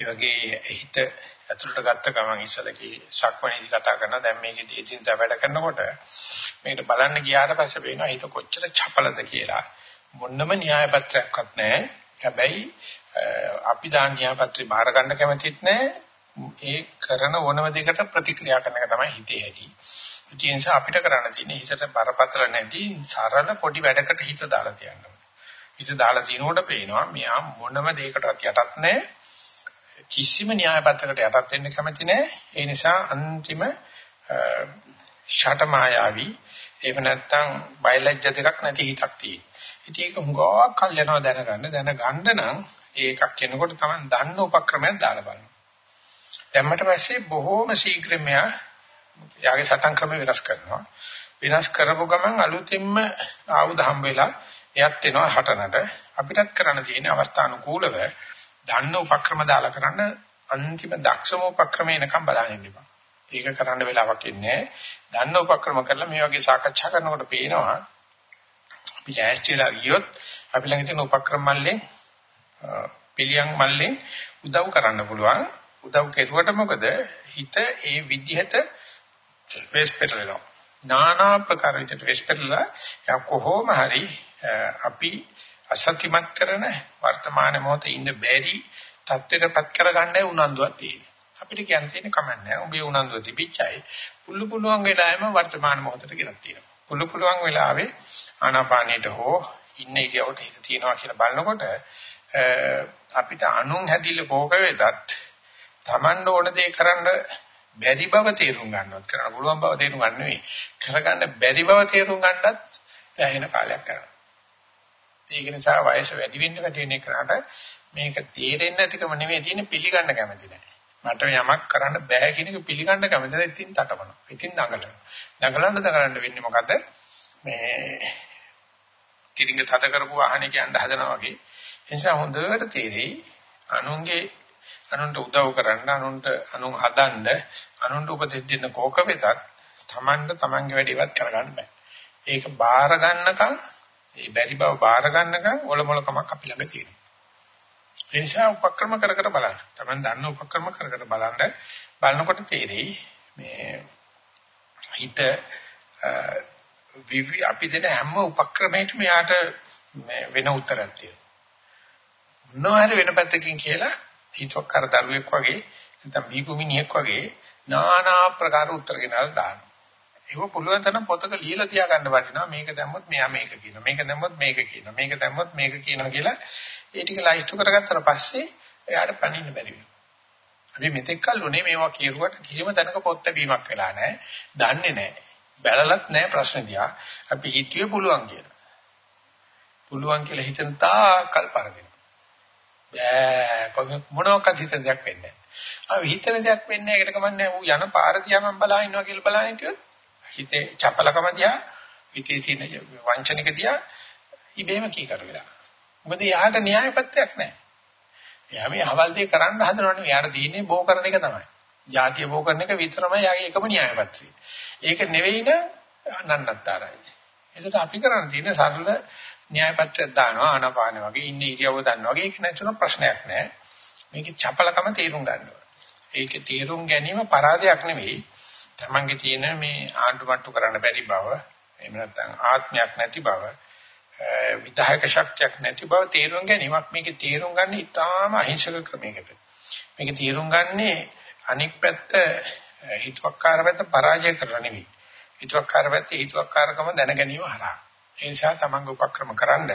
ඒ වගේ හිත ඇතුළට ගත්ත ගමන් ඉස්සලකී ශක්මණේදී කතා කරන දැන් මේකේදී එදිනදා වැඩ කරනකොට මේකට බලන්න ගියාට පස්සේ පේනවා හිත කොච්චර චපලද කියලා. මොන්නම න්‍යාය පත්‍රයක්වත් නැහැ. හැබැයි අපි දාන න්‍යාය පත්‍රේ බාර ගන්න කැමතිත් නැහැ. ඒ කරන ඕනම දෙයකට ප්‍රතික්‍රියා කරන එක තමයි හිතේ ඇති ඒ නිසා අපිට කරන්න තියෙන්නේ හිතට බරපතල නැති සරල පොඩි වැඩකට හිත දාලා තියන්න. හිත දාලා තිනකොට පේනවා මෙයා මොනම දෙයකටවත් යටත් නැහැ. කිසිම න්‍යායපත්‍රයකට යටත් වෙන්න කැමති නැහැ. ඒ නිසා අන්තිම ෂට මායාවි එහෙම නැත්නම් බයලජ්‍ය දෙකක් නැති හිතක් තියෙනවා. ඉතින් ඒක හුඟක් කල් යනවා දැනගන්න. දැනගන්න නම් ඒකක් කෙනකොට තමයි දන්න උපක්‍රමයක් දාලා බලන්න. දැම්මට පස්සේ බොහෝම ශීඝ්‍රම යාගේ සටන් ක්‍රම වෙනස් කරනවා. වෙනස් කරපු ගමන් අලුතින්ම ආයුධ හම්බ වෙලා එයත් එනවා හටනට. අපිටත් කරන්න තියෙන අවස්ථානුකූලව දන්න උපක්‍රම දාලා කරන්න අන්තිම දක්ෂම උපක්‍රම එනකම් බලන්න ඉන්නවා. ඒක කරන්න වෙලාවක් ඉන්නේ දන්න උපක්‍රම කරලා මේ වගේ සාකච්ඡා කරනකොට පේනවා අපි ලෑස්තිලා ගියොත් අපි ළඟ තියෙන උපක්‍රම මල්ලෙන් පිළියම් මල්ලෙන් උදව් කරන්න පුළුවන්. උදව් කෙරුවට මොකද හිත ඒ විදිහට වෙස් පෙරලනවා. নানা ප්‍රකාර විදිහට වෙස් පෙරලලා කොහොම හරි අපි අසත්‍යමත් කරන වර්තමාන මොහොතේ ඉන්න බැරි தත්ත්වයටපත් කරගන්නයි උනන්දුවක් තියෙන්නේ. අපිට කියන්න තියෙන කමක් නැහැ. උඹේ උනන්දුව තිබිච්චයි. පුළු පුළුවන් වෙලාවෙම වර්තමාන මොහොතට ගෙනත් තියෙනවා. පුළු පුළුවන් වෙලාවේ ආනාපානයට හෝ ඉන්න ඉරියවට හිත තියනවා කියලා බලනකොට අපිට අනුන් හැදිල්ල කෝක වෙතත් Taman ඕන දේ කරන්න බැරි බව තේරුම් ගන්නවත් කරන්න පුළුවන් බව තේරුම් ගන්න නෙවෙයි. කරගන්න බැරි බව තේරුම් ගන්නත් දැනෙන කාලයක් කරනවා. ඒක නිසා වයස වැඩි වෙන්න වැඩි වෙන එකට මේක තේරෙන්නේ නැතිකම නෙමෙයි තියෙන්නේ පිළිගන්න කැමති නැහැ. මට යමක් කරන්න බෑ කියන එක පිළිගන්න කැමති නැහැ. ඉතින් තටමනවා. ඉතින් දඟලනවා. දඟලන්න දඟලන්න වෙන්නේ මොකද? මේ තිරින්ග තද කරපු වාහනයක යන්න හදනවා වගේ. ඒ නිසා හොඳට තේරෙයි අනුන්ගේ අනුන්ට උදව් කරන්න, අනුන්ට අනුන් හදන්න, අනුන්ට උපදෙස් දෙන්න කෝක වෙතත් Tamanට Tamanගේ වැඩේවත් කරගන්න බෑ. ඒක බාර ගන්නකම් ඒ බැරි බව බාර ගන්නකම් ඔලොමලකමක් අපි ළඟ තියෙනවා. ඒ නිසා උපක්‍රම කර කර බලන්න. Taman දන්න උපක්‍රම කර කර බලන්න. බලනකොට තේරෙයි මේ හිත විවි අපි දෙන හැම උපක්‍රමයකම යාට වෙන උත්තරයක් තියෙනවා. මොනවාරි වෙන පැත්තකින් කියලා හිතක් කර දරුවෙක් වගේ නැත්නම් බීපු මිනිහෙක් වගේ নানা ආකාර උත්තර ගෙනල්ලා දානවා. ඒක පුළුවන් තරම් පොතක ලියලා තියාගන්න වටිනවා. මේක දැම්මොත් මෙයා මේක කියනවා. මේක දැම්මොත් මේක කියනවා. මේක දැම්මොත් මේක කියනවා කියලා ඒ ටික ලයිස්ට් කරගත්තට පස්සේ එයාට පණින්න බැරි වෙනවා. අපි මෙතෙක් කල් උනේ මේවා කියරුවට කිසිම තැනක පොත් බැීමක් වෙලා නැහැ. දන්නේ නැහැ. බැලලත් නැහැ ප්‍රශ්න දිහා. අපි හිතුවේ පුළුවන් කියලා. පුළුවන් කියලා හිතන තාකල් පරදින. බෑ කොහොම මොනවාක්වත් හිතන දෙයක් වෙන්නේ නැහැ. ආ හිතන දෙයක් වෙන්නේ නැහැ. ඒකට කමන්නේ ඌ යන පාර දිහා මම බලා ඉන්නවා කියලා බලන හිටියොත් හිතේ චපලකම දිහා හිතේ තියෙන වංචනික දිහා ඉබේම කී කර වෙලා. මොකද යාට න්‍යාය පත්‍රයක් නැහැ. එයා මේ හවල් දෙය කරන්න හදනවනේ. එයාට තියෙන්නේ බෝ කරන එක තමයි. ಜಾතිය බෝ කරන එක විතරමයි යාගේ එකම න්‍යාය පත්‍රය. ඒක නෙවෙයි නන්නත්තරයි. ඒකට අපි කරන්න තියෙන සරල න්‍යාය පත්‍රයක් දානවා ආනාපාන වගේ ඉන්නේ ඉරියව්ව දන්නවා වගේ ඒක නැතුන ප්‍රශ්නයක් නැහැ. මේකේ චපලකම තේරුම් ගන්න ඕනේ. ඒකේ තේරුම් ගැනීම පරාදයක් නෙවෙයි. තමන්ගේ තියෙන මේ ආණ්ඩුමට්ටු කරන්න බැරි බව, එහෙම නැත්නම් ආත්මයක් නැති බව, විදායක ශක්තියක් නැති බව තේරුම් ගැනීමක් මේකේ තේරුම් ගන්න ඉතාම අහිංසක ක්‍රමයකට. මේකේ තේරුම් ගන්නේ අනික් පැත්ත හිතුවක්කාර පැත්ත පරාජය කරලා නෙවෙයි. හිතුවක්කාර පැත්ත හිතුවක්කාරකම දැන ගැනීම හරහා. ඒ නිසා තමන්ගේ උපක්‍රම කරන්න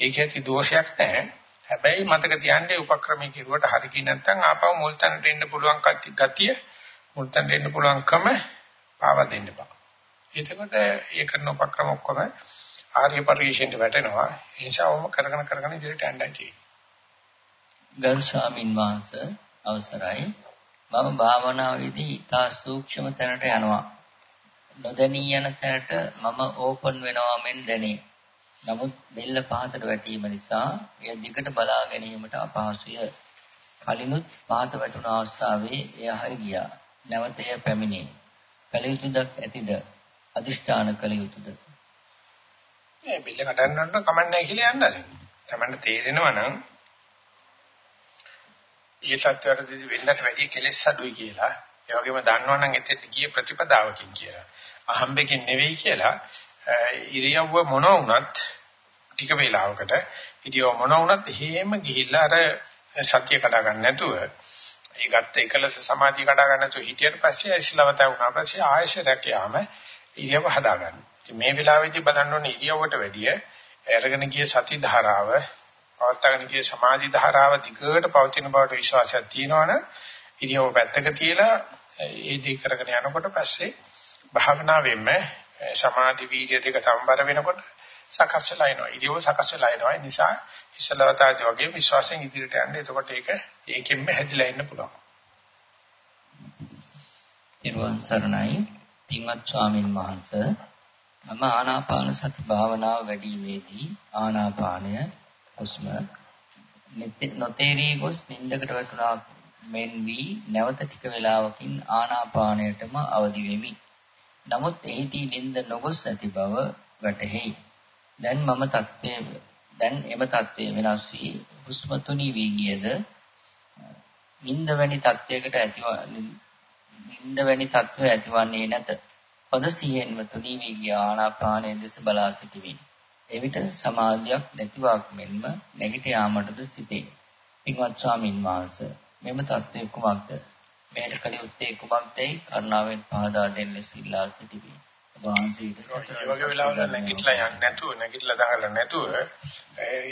ඒකේ දෝෂයක් නැහැ. හැබැයි මතක තියාගන්න උපක්‍රමයේ කිරුවට හරි කි නැත්නම් ආපහු මුල් තැනට එන්න පුළුවන් ගතිය මුල් තැනට එන්න පුළුවන්කම පාව දෙන්න බා. එතකොට ඒ කරන උපක්‍රම ඔක්කොම ආර්ය පරිශ්‍රයට වැටෙනවා. ඒ නිසා වම කරගෙන කරගෙන ඉදිරියට යන්නයි තියෙන්නේ. ගරු ස්වාමින් වහන්සේ අවසරයි. මම භාවනාවේදී ඉතා සූක්ෂම තැනට යනවා. නොදැනී යන තැනට මම ඕපන් වෙනවා මෙන් දැනේ. නමුත් බෙල්ල පහතට වැටීම නිසා එය දිගට බලා ගැනීමට අපහසුය. කලිනුත් පහත වැටුණු අවස්ථාවේ එය හරි ගියා. නැවත එය පැමිණේ. කල යුතුදක් ඇතිද? අදිෂ්ඨාන කල යුතුද? මේ බෙල්ල කඩන්නට කමන්නේ කියලා යන්නද? තමන්න තේරෙනවා නම් ඊ සත්‍යවලදී වෙන්නට වැඩි කෙලෙස් අඩුයි කියලා. ඒ වගේම දන්නවනම් එතෙත් ගියේ ප්‍රතිපදාවකින් කියලා. අහම්බෙකින් නෙවෙයි කියලා ඉරියව්ව මොන වුණත් ටික වේලාවකට ඉරියව්ව මොන වුණත් එහෙම ගිහිල්ලා අර සත්‍ය කඩා ගන්න නැතුව ඒ ගත්ත එකලස සමාධිය කඩා ගන්න නැතුව හිටියට පස්සේ ඉස්ලවත වුණා පස්සේ ආයෙත් යාම ඉරියව්ව හදා ගන්න. ඉතින් මේ වෙලාවේදී බලන්න ඕනේ ඉරියව්වට වැඩිය අරගෙන ගිය සති ධාරාව පවත්වාගෙන ගිය සමාධි ධාරාව දිගට පවතින බවට විශ්වාසයක් තියෙනවනේ ඉරියව්ව පැත්තක තියලා ඒ දේ කරගෙන යනකොට පස්සේ භාවනාවෙම සමාධි වීර්ය දෙක සම්බර වෙනකොට සකස් වෙලා එනවා. ඉරියව සකස් වෙලා එනවා. ඒ නිසා ඉස්සලවතාදී වගේ විශ්වාසයෙන් ඉදිරියට යන්න. එතකොට ඒක ඒකෙන්ම හැදිලා ඉන්න පුළුවන්. නිර්වාණ සරණයි පින්වත් ස්වාමින් වහන්සේ මම ආනාපාන සති භාවනාව වැඩිීමේදී ආනාපානය හුස්ම නොතේරී ගොස් නින්දකට වැටුණා මෙන් වී නැවත ටික වේලාවකින් ආනාපානයටම අවදි වෙමි. නමුත් එහිදී නිින්ද නොගොස් ඇති බව වැටහෙයි. දැන් මම தත්ත්වයේ දැන් එම தත්ත්වය වෙනස් වී හුස්ම තුනී වී ගියද නිින්ද වැනි தත්ත්වයකට ඇතිව නිින්ද වැනි தත්ත්වය ඇතිවන්නේ නැත. පද සිහියෙන්ම තුනී වී ගිය ආනාපානයේ දෙස බලා සිටිමින් එවිට සමාධියක් නැතිවක් මෙන්ම නැගිට යාමටද සිටේ. පින්වත් ස්වාමින් වහන්සේ මෙම தත්ත්වය කුමක්ද? මෙයට කළ යුත්තේ කුමක්දයි කරුණාවෙන් පහදා දෙන්න සිල්ලා සිටිමි. වහන්සේට ඒ වගේ වෙලාවල නැගිටලා යන්නේ නැතුව නැගිටලා දාගන්න නැතුව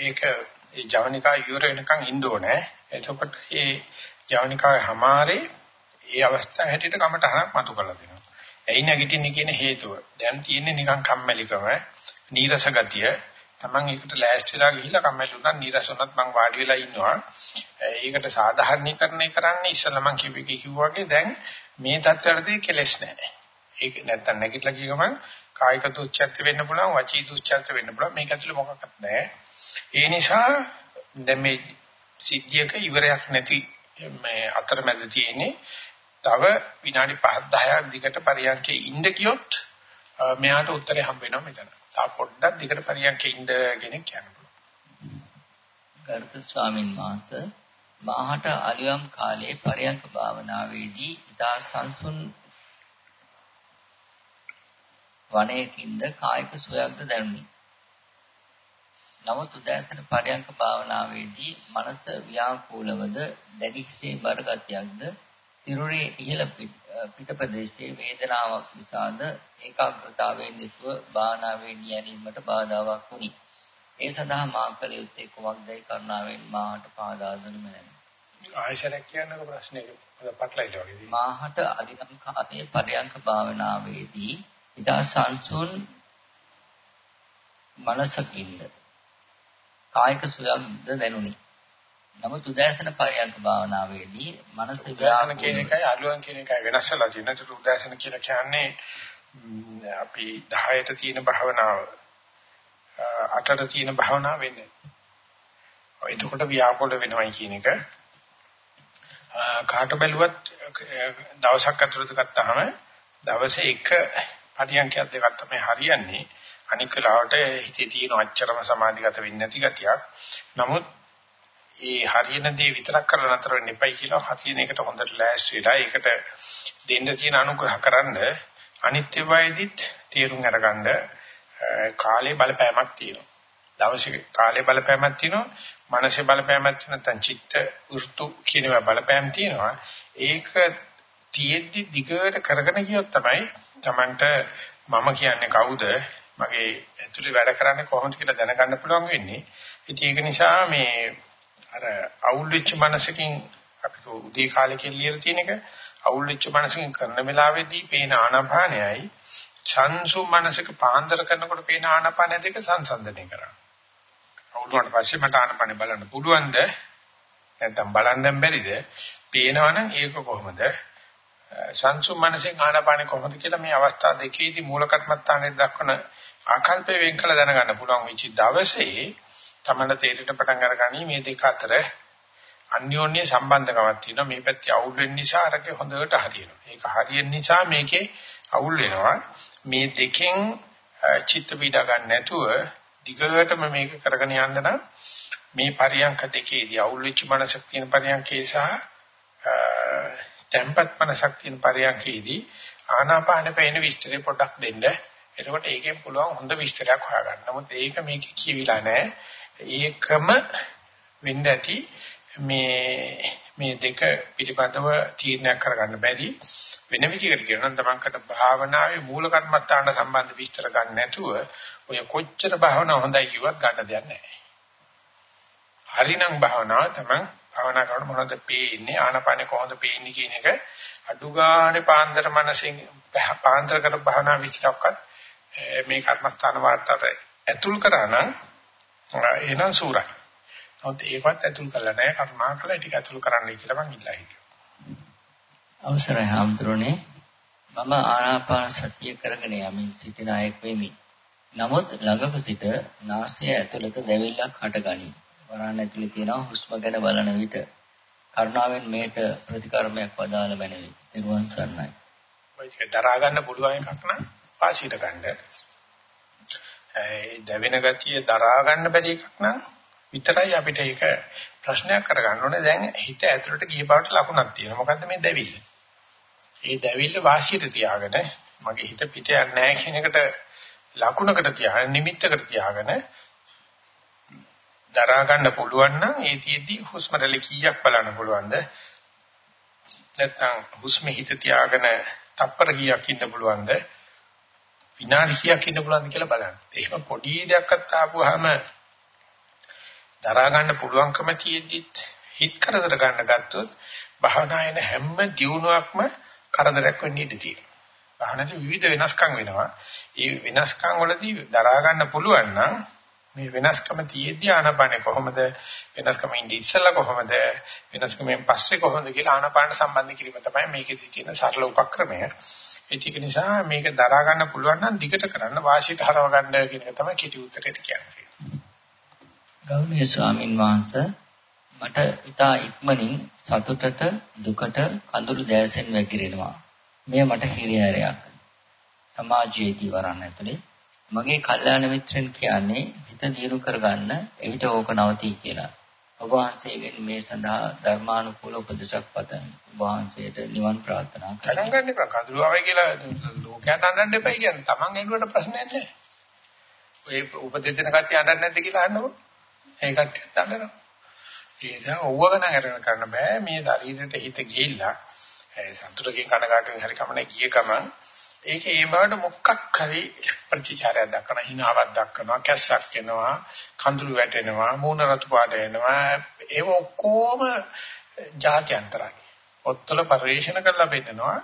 ඒක ඒ ජවනිකා ඉවර වෙනකන් ඉන්න ඕනේ. එතකොට ඒ ජවනිකාවේ හැමාරේ ඒ අවස්ථාව හැටියට කමටහනක් මතු කරලා දෙනවා. එයි නැගිටින්නේ කියන හේතුව. දැන් තියෙන්නේ නිකන් කම්මැලිකම, නීරස ගතිය, Taman එකට ලෑස්තිලා ගිහිල්ලා කම්මැලි වුණා නීරසුණත් මං වාඩි වෙලා ඉන්නවා. ඒකට සාධාරණීකරණය කරන්නේ ඉස්සෙල්ලා මං කිව්වේ කිව්වාගේ දැන් මේ தත්ත්වවලදී කෙලෙස් නැහැ. ඒක නැත්තම් නැගිටලා ගිය ගමන් කායික දුස්චර්ත වෙන්න පුළුවන්, වචී දුස්චර්ත වෙන්න පුළුවන්. මේක ඇතුලේ මොකක්වත් නැහැ. ඒ නිසා දැන් මේ සිද්ධියක ඉවරයක් නැති මේ අතරමැද තියෙන්නේ තව විනාඩි 5 10ක් දිගට පරියන්කේ ඉන්න කියොත් මෙයාට උත්තරේ හම්බ වෙනවා මෙතන. තා පොඩ්ඩක් දිගට පරියන්කේ ඉන්න කෙනෙක් කියනවා. ගරුතර ස්වාමින් වහන්සේ මාහට අලියම් කාලේ පරියන්ක භාවනාවේදී ඉතා සංසුන් වනයකින්ද කායික සුවයක්ද දැනුනි. නමුත් උදෑසන පරියන්ක භාවනාවේදී මනස ව්‍යාකූලවද දැඩිසේ බරගතියක්ද සිරුරේ ඉහළ පිට ප්‍රදේශයේ වේදනාවක් නිසාද ඒකාග්‍රතාවයෙන් යුතුව භාවනාවේ නියැලීමට බාධාවක් වුණි. ඒ සඳහා මා කළ යුත්තේ කුමක්දයි කරුණාවෙන් මාහට පාදා දුන්න මැනවි. ආයශරයක් කියන්නකො ප්‍රශ්නේ පටලයිල වගේදී. මාහට අධිකම් කාලයේ පරයන්ක භාවනාවේදී ඉදා සංසුන් මනසකින්ද කායික සුවයක්ද දැනුනි. නමුත් උදෑසන පරයන්ක භාවනාවේදී මනස උදෑසන කියන එකයි අලුවන් කියන එකයි වෙනස් වෙලා තියෙනවා. ඒක උදෑසන කියලා කියන්නේ අපි 10ට තියෙන භාවනාව 8ට තියෙන භාවනාව වෙන්නේ. එතකොට ව්‍යාපෝල වෙනවයි කියන එක කාට බැලුවත් දවසක් ඇතුළත ගත්තාම දවසේ එක පරියන්කයක් දෙකක් තමයි හරියන්නේ. අනික වෙලාවට හිතේ තියෙන අච්චරම සමාධිගත වෙන්නේ නැති ගතියක්. නමුත් ඒ හරියන දේ විතරක් කරලා නතර වෙන්න එපයි කියලා හතියන එකට හොඳට ලෑස්ති වෙලා ඒකට දෙන්න තියෙන අනුග්‍රහ කරන්න අනිත්‍ය වයදිත් තේරුම් අරගන්න කාලේ බලපෑමක් තියෙනවා. දවසේ කාලේ බලපෑමක් තියෙනවා, මනසේ බලපෑමක් තියෙනවා, නැත්නම් චිත්ත වෘතු කියන බලපෑම් තියෙනවා. ඒක තියෙද්දි දිගට කරගෙන ගියොත් තමයි Tamanට මම කියන්නේ කවුද මගේ ඇතුලේ වැඩ කරන්නේ කොහොමද කියලා දැනගන්න පුළුවන් වෙන්නේ. ඉතින් ඒක නිසා මේ අර අවුල් වෙච්ච මනසකින් අපි උදේ කාලේ කියලා තියෙන එක අවුල් වෙච්ච මනසකින් කරන වෙලාවේදී පේන ආනාපානයයි සංසු මනසක පාන්දර කරනකොට පේන ආනාපානය දෙක සංසන්දනය කරා. අවුල් වුණාට පස්සේ මට ආනාපානය බලන්න පුළුවන්ද? නැත්නම් බලන්න බැරිද? පේනවනම් ඒක කොහොමද? සංසු මනසෙන් ආනාපානය කොහොමද කියලා මේ අවස්ථා දෙකේදී මූල කර්මත්තානේ දක්වන ආකල්පය වෙන් කළ දැනගන්න පුළුවන්. වෙච්ච දවසේ තමන්න තේරෙට පටන් අරගනි මේ දෙක අතර අන්‍යෝන්‍ය සම්බන්ධකමක් තියෙනවා. මේ පැත්තේ අවුල් වෙන්න නිසා අරකේ හොඳට හරියනවා. ඒක හරියන නිසා මේකේ අවුල් වෙනවා. මේ දෙකෙන් චිත්ත පීඩා ගන්න නැතුව දිගටම මේක කරගෙන යන්න නම් මේ පරියන්ක දෙකේදී අවුල් වෙච්ච මනසක් තියෙන පරියන්කේ සහ tempat මනසක් තියෙන පරියන්කේදී ආනාපාන පේන විස්තරේ පොඩ්ඩක් දෙන්න එතකොට ඒකෙන් පුළුවන් හොඳ විස්තරයක් හොයාගන්න. නමුත් ඒක මේක කියවිලා නැහැ. ඒකම වෙන්න ඇති මේ මේ දෙක පිළිබඳව තීරණයක් කරගන්න බැරි වෙන විදිහකට කියනවා නම් තමන්කට භාවනාවේ මූල කර්මත්තාන සම්බන්ධ විස්තර ගන්න නැතුව ඔය කොච්චර භාවනාව හොඳයි කිව්වත් ගන්න දෙයක් නැහැ. හරිනම් භාවනාව තමන් භාවනා කරනකොට මොනවද පේන්නේ ආනාපානේ කොහොමද පේන්නේ කියන එක අඩු ගානේ පාන්දර මනසින් පාන්දර කර භාවනා විස්තරයක්වත් මේ කර්මස්ථාන වාර්තාවට ඇතුල් කරා නම් එහෙනම් සූරයි. නමුත් ඒකවත් ඇතුල් කරලා නැහැ කරුණාකරලා ටික ඇතුල් කරන්නයි කියලා මං ඉල්ලා හිටියා. අවසරයි හාමුදුරනේ මම ආනාපාන සතිය කරගෙන යමින් සිටින අයෙක් වෙමි. නමුත් ළඟක සිට නාසය ඇතුළත දැවිල්ලක් හටගනී. වරණ ඇතුලේ තියෙන හුස්ම ගැන බලන විට කරුණාවෙන් මේට ප්‍රතිකර්මයක් වදාළ බැනවි. නිර්වාණ සරණයි. මේක දරා ගන්න පුළුවන් එකක් නම් වාසියට ගන්න. ඒ දැවෙන ගතිය දරා ගන්න බැරි එකක් නම් විතරයි අපිට ඒක ප්‍රශ්නයක් කරගන්න ඕනේ. දැන් හිත ඇතුළට ගිය බවට ලකුණක් තියෙනවා. මොකද්ද මේ දැවිල්ල? ඒ දැවිල්ල වාසියට තියාගෙන මගේ හිත පිට යන්නේ නැහැ කියන එකට ලකුණකට තියාගෙන නිමිත්තකට තියාගෙන දරා ගන්න පුළුවන් නම් ඒ තියේදී හුස්ම රැලි කීයක් බලන්න පුළුවන්ද? නැත්නම් හුස්ම හිත තියාගෙන තප්පර කීයක් ඉන්න පුළුවන්ද? විනාඩි කීයක් ඉන්න පුළුවන්ද කියලා බලන්න. එහෙම පොඩි දෙයක්වත් ආපුවාම දරා ගන්න පුළුවන්කම තියෙද්දිත් හිත කරදර ගන්න ගත්තොත් භාවනායන හැම දියුණුවක්ම කරදරයක් වෙන්න ඉඩ තියෙනවා. භාවනාවේ විවිධ වෙනස්කම් වෙනවා. ඒ වෙනස්කම් වලදී දරා ගන්න පුළුවන් නම් මේ වෙනස්කම තියෙද්දි ආනපානේ කොහොමද වෙනස්කම ඉඳි ඉස්සලා කොහොමද වෙනස්කමෙන් පස්සේ කොහොමද කියලා ආනපාන සම්බන්ධ කිරීම තමයි මේකෙදි තියෙන සරල උපක්‍රමය. ඒක නිසා මේක දරා ගන්න පුළුවන් නම් දිගට කරන්න වාසියට හරව ගන්න කියන එක තමයි කෙටි උත්තරයට කියන්නේ. ගෞරවනීය ස්වාමින් වහන්සේ මට ඉතා ඉක්මනින් සතුටට දුකට කඳුළු දැසෙන් වැగిරෙනවා. මෙය මට හිරිහැරයක්. සමාජයේදී වරන් ඇතුලේ මගේ කල්යාණ මිත්‍රන් කියන්නේ හිත දියුණු කරගන්න එවිට ඕක නවතී කියලා. ඔබ වහන්සේගෙන් මේ සඳහා ධර්මානුකූල උපදේශක් පතමි. ඔබ වහන්සේට නිවන් ප්‍රාර්ථනා කරමි. ගණන් ගන්න එපා. කඳුළුවයි කියලා ලෝකයට අඬන්න එපා කියන්නේ. Taman එන්නුවට ප්‍රශ්නයක් නැහැ. ඔය උපදෙස් දෙන කට්ටිය අඬන්නේ නැද්ද කියලා අහන්නකො. ඒ කට්ටියත් අඬනවා. ඒ නිසා ඕව ගණන් අරගෙන කරන්න බෑ. මේ ශරීරයට හිත ගිහිල්ලා සතුටකින් කනගාටුවෙන් හරි කමනේ ගිය ගමන් ඒක ඒ බවට මොකක් හරි ප්‍රතිචාරයක් දක්වන හිනාවක් දක්වනවා කැස්සක් එනවා කඳුළු වැටෙනවා මූණ රතු පාට එනවා ඒව ඔක්කොම ಜಾති අන්තරයි ඔත්තල පරිශන කරලා පෙන්නනවා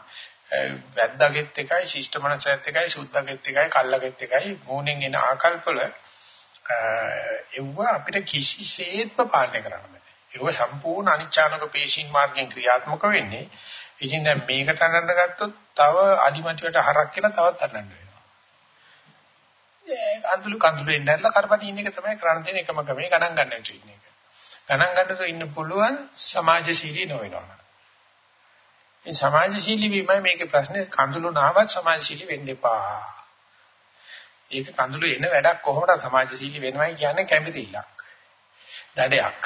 වැද්දාගෙත් එකයි ශිෂ්ට මනසත් එකයි සුද්ධගෙත් එකයි කල්ලගෙත් එකයි මොණෙන් එන ආකල්පවල එව්ව අපිට කිසිසේත්ම පාලනය කරන්න බෑ. ඒව සම්පූර්ණ අනිච්ඡානක පේශින් මාර්ගයෙන් ක්‍රියාත්මක වෙන්නේ. ඉතින් දැන් මේකට අඬන්න ගත්තොත් තව අදිමටියට හරක් කියලා තවත් අඬන්න වෙනවා. ඒ අඳුළු කඳුළු ඉන්නilla කරපටින් එක තමයි කරන්න තියෙන එකම ක්‍රමය ගණන් ගන්න නැති ඉන්න එක. ගණන් ගන්නට ඉන්න පුළුවන් සමාජශීලී නොවෙනවා. මේ සමාජශීලී වීමයි මේකේ ප්‍රශ්නේ කඳුළු නාවත් සමාජශීලී වෙන්න එපා. ඒක කඳුළු එන වැඩක් කොහොමද සමාජශීලී වෙනවයි කියන්නේ කැමතිලක්. දඩයක්.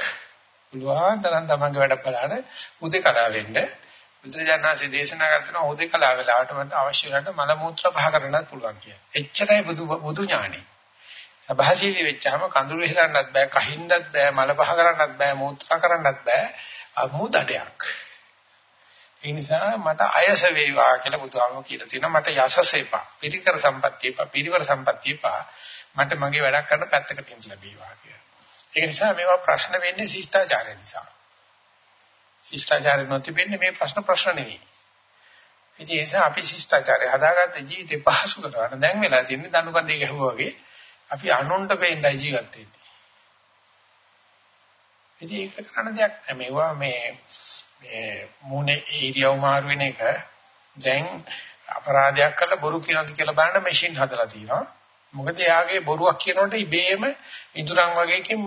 පුළුවන් තරම් තමන්ගේ වැඩ බලන්න උදේ වෙන්න බුදුරජාණන්සේ දේශනා කරන උදේ කලාව වෙලාවට මට අවශ්‍ය වෙනට මල මූත්‍ර පහ කරන්නත් පුළුවන් කියලා. එච්චරයි බුදු බුදු ඥානෙ. සබහාශීලී වෙච්චාම කඳුළු හිලන්නත් බෑ, කහින්නත් බෑ, මල පහ කරන්නත් බෑ, මූත්‍රා කරන්නත් බෑ. අමුදඩයක්. ඒ නිසා මට අයස වේවා කියලා බුදුහාමුදුරුවෝ කියලා තියෙනවා. මට යසස එපා. පිරිකර සම්පත්තිය එපා. පිරිවර සම්පත්තිය එපා. මට මගේ වැඩක් කරන්න පැත්තකට ඉන්න ලැබේවා කියලා. ඒක නිසා මේවා ප්‍රශ්න වෙන්නේ ශිෂ්ටාචාරය නිසා. ශිෂ්ටාචාරය නොතිබෙන්නේ මේ ප්‍රශ්න ප්‍රශ්න නෙවෙයි. ඉතින් ඒ නිසා අපි ශිෂ්ටාචාරය හදාගත්ත ජීවිතේ පහසු කරගන්න දැන් වෙලා තියෙන්නේ දනුකන්දේ ගැහුවා වගේ අපි අනුන්ට වෙන්නයි ජීවත් වෙන්නේ. ඉතින් ඒක කරන්න දෙයක් නෑ මේවා මේ මේ මුනේ ඒරියව මාරු වෙන එක දැන් අපරාධයක් කරලා බොරු කියනවාද කියලා බලන මැෂින් හදලා තියෙනවා. මොකද එයාගේ බොරුවක් කියනකොට ඉබේම ඉදුරන් වගේකින්